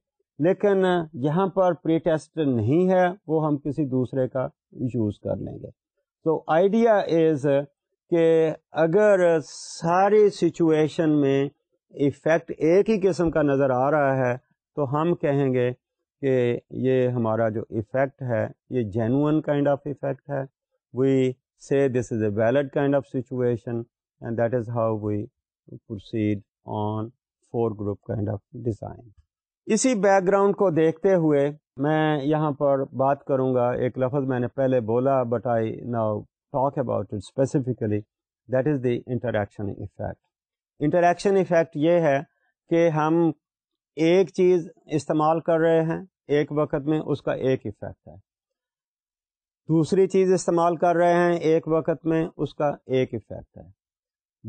لیکن یہاں پر پری ٹیسٹ نہیں ہے وہ ہم کسی دوسرے کا یوز کر لیں گے تو آئیڈیا از کہ اگر ساری سچویشن میں افیکٹ ایک ہی قسم کا نظر آ رہا ہے تو ہم کہیں گے کہ یہ ہمارا جو افیکٹ ہے یہ جینوئن کائنڈ آف افیکٹ ہے we say this is a valid kind of situation and that is how we proceed on four group kind of design اسی بیک گراؤنڈ کو دیکھتے ہوئے میں یہاں پر بات کروں گا ایک لفظ میں نے پہلے بولا but I now talk about it specifically that is the interaction effect interaction effect یہ ہے کہ ہم ایک چیز استعمال کر رہے ہیں ایک وقت میں اس کا ایک افیکٹ ہے دوسری چیز استعمال کر رہے ہیں ایک وقت میں اس کا ایک افیکٹ ہے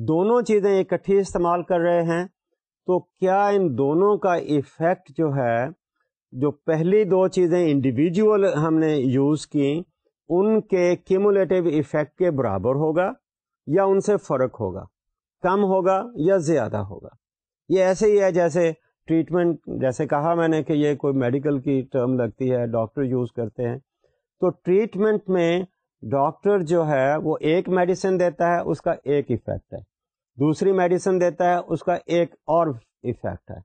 دونوں چیزیں اکٹھی استعمال کر رہے ہیں تو کیا ان دونوں کا ایفیکٹ جو ہے جو پہلی دو چیزیں انڈیویجول ہم نے یوز کیں ان کے کیمولیٹو ایفیکٹ کے برابر ہوگا یا ان سے فرق ہوگا کم ہوگا یا زیادہ ہوگا یہ ایسے ہی ہے جیسے ٹریٹمنٹ جیسے کہا میں نے کہ یہ کوئی میڈیکل کی ٹرم لگتی ہے ڈاکٹر یوز کرتے ہیں تو ٹریٹمنٹ میں ڈاکٹر جو ہے وہ ایک میڈیسن دیتا ہے اس کا ایک ایفیکٹ ہے دوسری میڈیسن دیتا ہے اس کا ایک اور افیکٹ ہے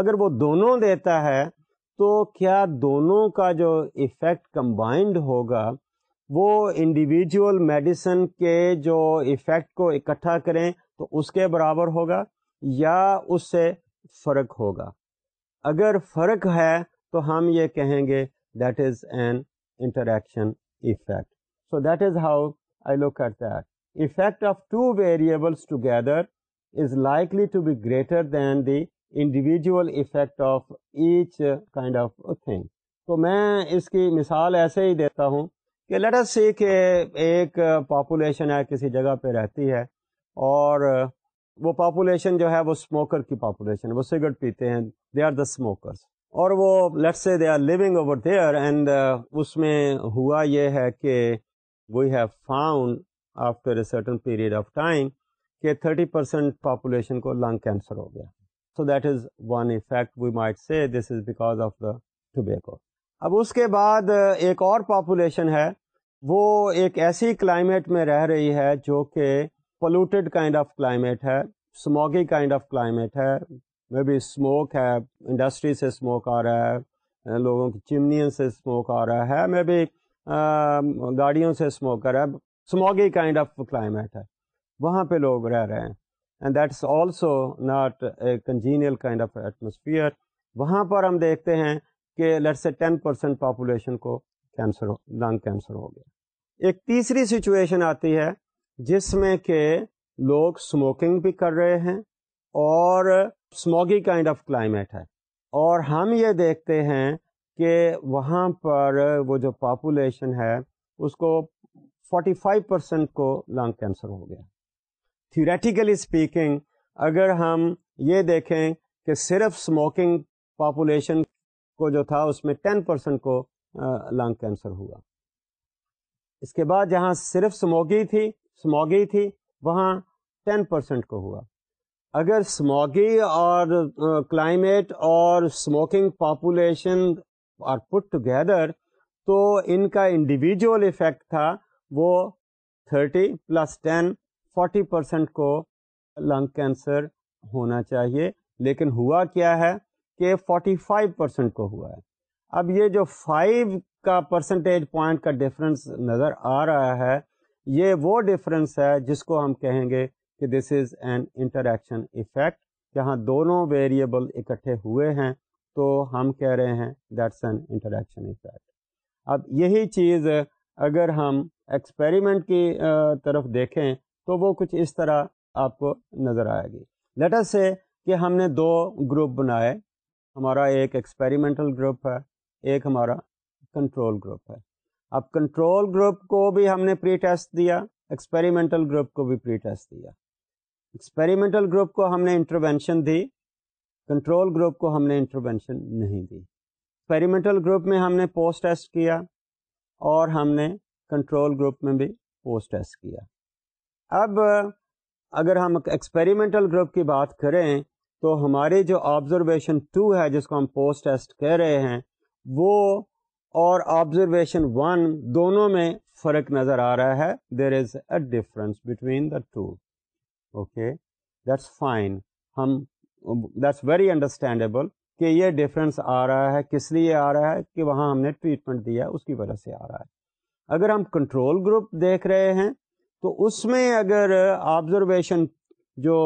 اگر وہ دونوں دیتا ہے تو کیا دونوں کا جو افیکٹ کمبائنڈ ہوگا وہ انڈیویجول میڈیسن کے جو افیکٹ کو اکٹھا کریں تو اس کے برابر ہوگا یا اس سے فرق ہوگا اگر فرق ہے تو ہم یہ کہیں گے that is an interaction effect so that is how I look at that effect of two variables together is likely to be greater than the individual effect of each kind of thing تو میں اس کی مثال ایسے ہی دیتا ہوں کہ let's see کہ ایک پاپولیشن ہے کسی جگہ پہ رہتی ہے اور وہ پاپولیشن جو ہے وہ اسموکر کی پاپولیشن ہے وہ سگریٹ پیتے ہیں دے آر دا اسموکرس اور وہ let's they are living over there and اس میں ہوا یہ ہے کہ we have found after a certain period of time کہ تھرٹی پرسینٹ پاپولیشن کو لنگ کینسر ہو گیا so that is one effect we might say this is because of the tobacco اب اس کے بعد ایک اور پاپولیشن ہے وہ ایک ایسی کلائمیٹ میں رہ رہی ہے جو کہ پولوٹیڈ کائنڈ آف کلائمیٹ ہے اسموگی کائنڈ آف کلائمیٹ ہے مے بی اسموک ہے انڈسٹری سے اسموک آ رہا ہے لوگوں کی چمنیوں سے اسموک آ رہا ہے میں بھی گاڑیوں سے اسموک آ رہا ہے سموگی کائنڈ آف کلائمیٹ ہے وہاں پہ لوگ رہ رہے ہیں and that is also not a congenial kind of atmosphere وہاں پر ہم دیکھتے ہیں کہ let say ten percent population کو کینسر لنگ کینسر ہو گیا ایک تیسری سچویشن آتی ہے جس میں کہ لوگ سموکنگ بھی کر رہے ہیں اور سموگی کائنڈ آف کلائمیٹ ہے اور ہم یہ دیکھتے ہیں کہ وہاں پر وہ جو پاپولیشن ہے اس کو فورٹی فائیو پرسینٹ کو لانگ کینسر ہو گیا تھیوریٹیکلی اسپیکنگ اگر ہم یہ دیکھیں کہ صرف اسموکنگ پاپولیشن کو جو تھا اس میں ٹین پرسینٹ کو لانگ کینسر ہوا اس کے بعد جہاں صرف سموگی تھی سموگی تھی وہاں ٹین پرسینٹ کو ہوا اگر سموگی اور کلائمیٹ اور smoking population are put together تو ان کا انڈیویجول افیکٹ تھا وہ 30 پلس 10 40 پرسینٹ کو لنگ کینسر ہونا چاہیے لیکن ہوا کیا ہے کہ 45 پرسینٹ کو ہوا ہے اب یہ جو 5 کا پرسنٹیج پوائنٹ کا ڈفرینس نظر آ رہا ہے یہ وہ ڈفرینس ہے جس کو ہم کہیں گے کہ this is an interaction action effect یہاں دونوں ویریبل اکٹھے ہوئے ہیں تو ہم کہہ رہے ہیں دیٹس این انٹریکشن افیکٹ اب یہی چیز اگر ہم ایکسپیریمنٹ کی طرف دیکھیں تو وہ کچھ اس طرح آپ کو نظر آئے گی لیٹر سے کہ ہم نے دو گروپ بنائے ہمارا ایک ایکسپیریمنٹل گروپ ہے ایک ہمارا کنٹرول گروپ ہے اب کنٹرول گروپ کو بھی ہم نے پری ٹیسٹ دیا ایکسپیریمنٹل گروپ کو بھی پری ٹیسٹ دیا ایکسپیریمنٹل گروپ کو ہم نے انٹروینشن دی کنٹرول گروپ کو ہم نے انٹروینشن نہیں دی ایکسپیریمنٹل گروپ میں ہم نے پوسٹ ٹیسٹ کیا اور ہم نے کنٹرول گروپ میں بھی پوسٹ ٹیسٹ کیا اب اگر ہم ایکسپیریمنٹل گروپ کی بات کریں تو ہماری جو آبزرویشن ٹو ہے جس کو ہم پوسٹ ٹیسٹ کہہ رہے ہیں وہ اور آبزرویشن ون دونوں میں فرق نظر آ رہا ہے there is a difference between the two okay that's fine hmm that's very understandable کہ یہ ڈفرینس آ رہا ہے کس لیے آ رہا ہے کہ وہاں ہم نے ٹریٹمنٹ دیا ہے اس کی وجہ سے آ رہا ہے اگر ہم کنٹرول گروپ دیکھ رہے ہیں تو اس میں اگر آبزرویشن جو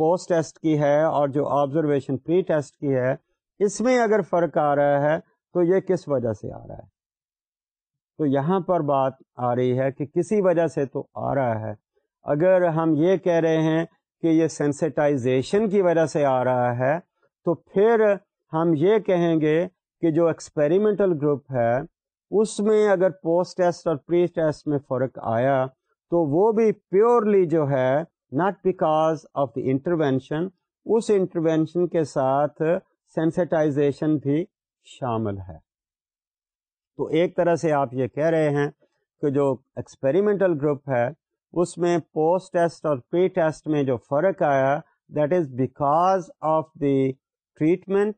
پوسٹ ٹیسٹ کی ہے اور جو آبزرویشن پری ٹیسٹ کی ہے اس میں اگر فرق آ رہا ہے تو یہ کس وجہ سے آ رہا ہے تو یہاں پر بات آ رہی ہے کہ کسی وجہ سے تو آ رہا ہے اگر ہم یہ کہہ رہے ہیں کہ یہ سینسٹائزیشن کی وجہ سے آ رہا ہے تو پھر ہم یہ کہیں گے کہ جو ایکسپیریمنٹل گروپ ہے اس میں اگر پوسٹ ٹیسٹ اور پری ٹیسٹ میں فرق آیا تو وہ بھی پیورلی جو ہے not because of the intervention us intervention کے ساتھ سینسٹائزیشن بھی شامل ہے تو ایک طرح سے آپ یہ کہہ رہے ہیں کہ جو ایکسپیریمنٹل گروپ ہے اس میں پوسٹ ٹیسٹ اور پری ٹیسٹ میں جو فرق آیا that is because of the treatment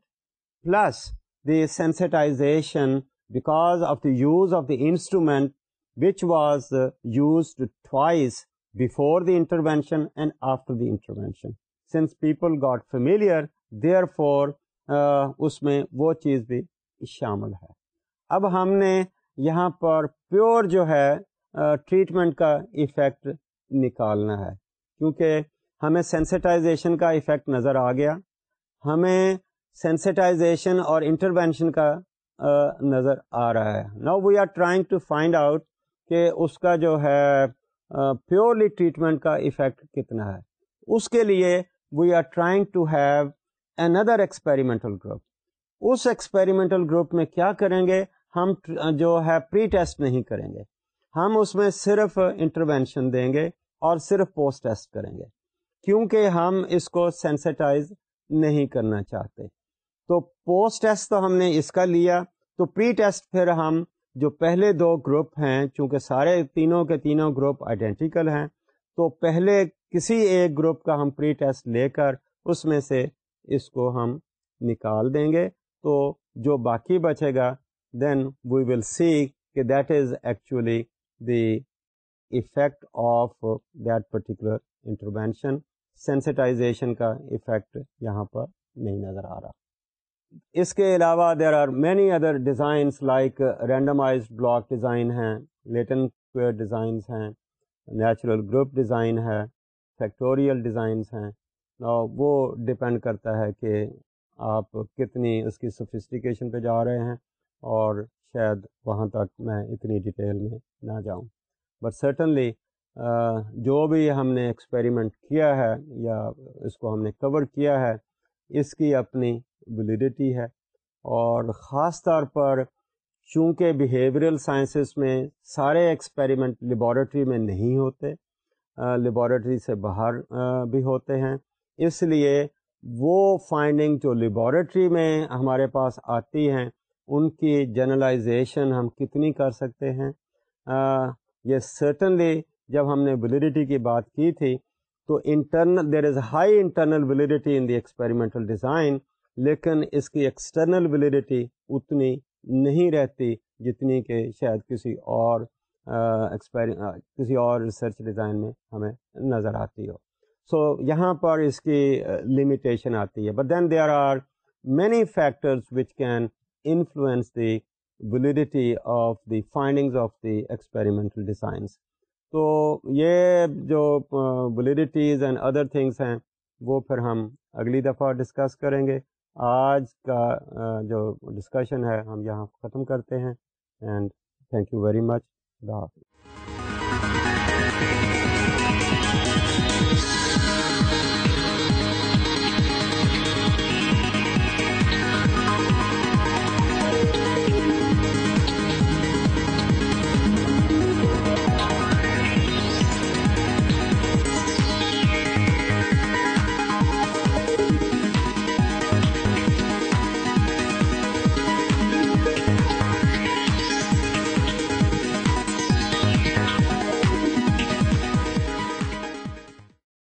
plus the sensitisation because of the use of the instrument which was used to twice before the intervention and after the intervention since people got familiar therefore اس میں وہ چیز بھی شامل ہے اب ہم نے یہاں پر پیور جو ہے ٹریٹمنٹ کا ایفیکٹ نکالنا ہے کیونکہ ہمیں سینسٹائزیشن کا ایفیکٹ نظر آ گیا ہمیں سینسٹائزیشن اور انٹروینشن کا نظر آ رہا ہے نا we are trying to find out کہ اس کا جو ہے پیورلی ٹریٹمنٹ کا افیکٹ کتنا ہے اس کے لیے we are trying to have another experimental group us experimental group میں کیا کریں گے ہم جو ہے پری ٹیسٹ نہیں کریں گے ہم اس میں صرف انٹروینشن دیں گے اور صرف پوسٹ ٹیسٹ کریں گے کیونکہ ہم اس کو سینسٹائز نہیں کرنا چاہتے تو پوسٹ ٹیسٹ تو ہم نے اس کا لیا تو پری ٹیسٹ پھر ہم جو پہلے دو گروپ ہیں چونکہ سارے تینوں کے تینوں گروپ آئیڈینٹیکل ہیں تو پہلے کسی ایک گروپ کا ہم پری ٹیسٹ لے کر اس میں سے اس کو ہم نکال دیں گے تو جو باقی بچے گا دین وی ول سی کہ that is actually the effect of that particular intervention sensitization کا افیکٹ یہاں پر نہیں نظر آ رہا اس کے علاوہ there are many other designs like randomised block design ہیں لیٹن ڈیزائنس ہیں نیچرل گروپ ڈیزائن ہے فیکٹوریل ڈیزائنس ہیں وہ ڈپینڈ کرتا ہے کہ آپ کتنی اس کی سوفسٹیکیشن پہ جا رہے ہیں اور شاید وہاں تک میں اتنی ڈیٹیل میں نہ جاؤں بٹ سرٹنلی جو بھی ہم نے ایکسپیریمنٹ کیا ہے یا اس کو ہم نے کور کیا ہے اس کی اپنی ولیڈیٹی ہے اور خاص طور پر چونکہ بیہیویئرل سائنسز میں سارے ایکسپیریمنٹ لیبارٹری میں نہیں ہوتے لیبارٹری سے باہر بھی ہوتے ہیں اس لیے وہ فائنڈنگ جو لیبارٹری میں ہمارے پاس آتی ہیں ان کی جنرلائزیشن ہم کتنی کر سکتے ہیں یہ سرٹنلی جب ہم نے ولیڈیٹی کی بات کی تھی تو internal there is high internal validity in the experimental design لیکن اس کی ایکسٹرنل ویلیڈیٹی اتنی نہیں رہتی جتنی کہ شاید کسی اور ایک کسی اور ریسرچ ڈیزائن میں ہمیں نظر آتی ہو سو یہاں پر اس کی لمیٹیشن آتی ہے but then there are many factors which can influence the validity of the findings of the experimental designs تو یہ جو ولیڈیٹیز اینڈ ادر تھنگس ہیں وہ پھر ہم اگلی دفعہ ڈسکس کریں گے آج کا جو ڈسکشن ہے ہم یہاں ختم کرتے ہیں and thank you very much Allah حافظ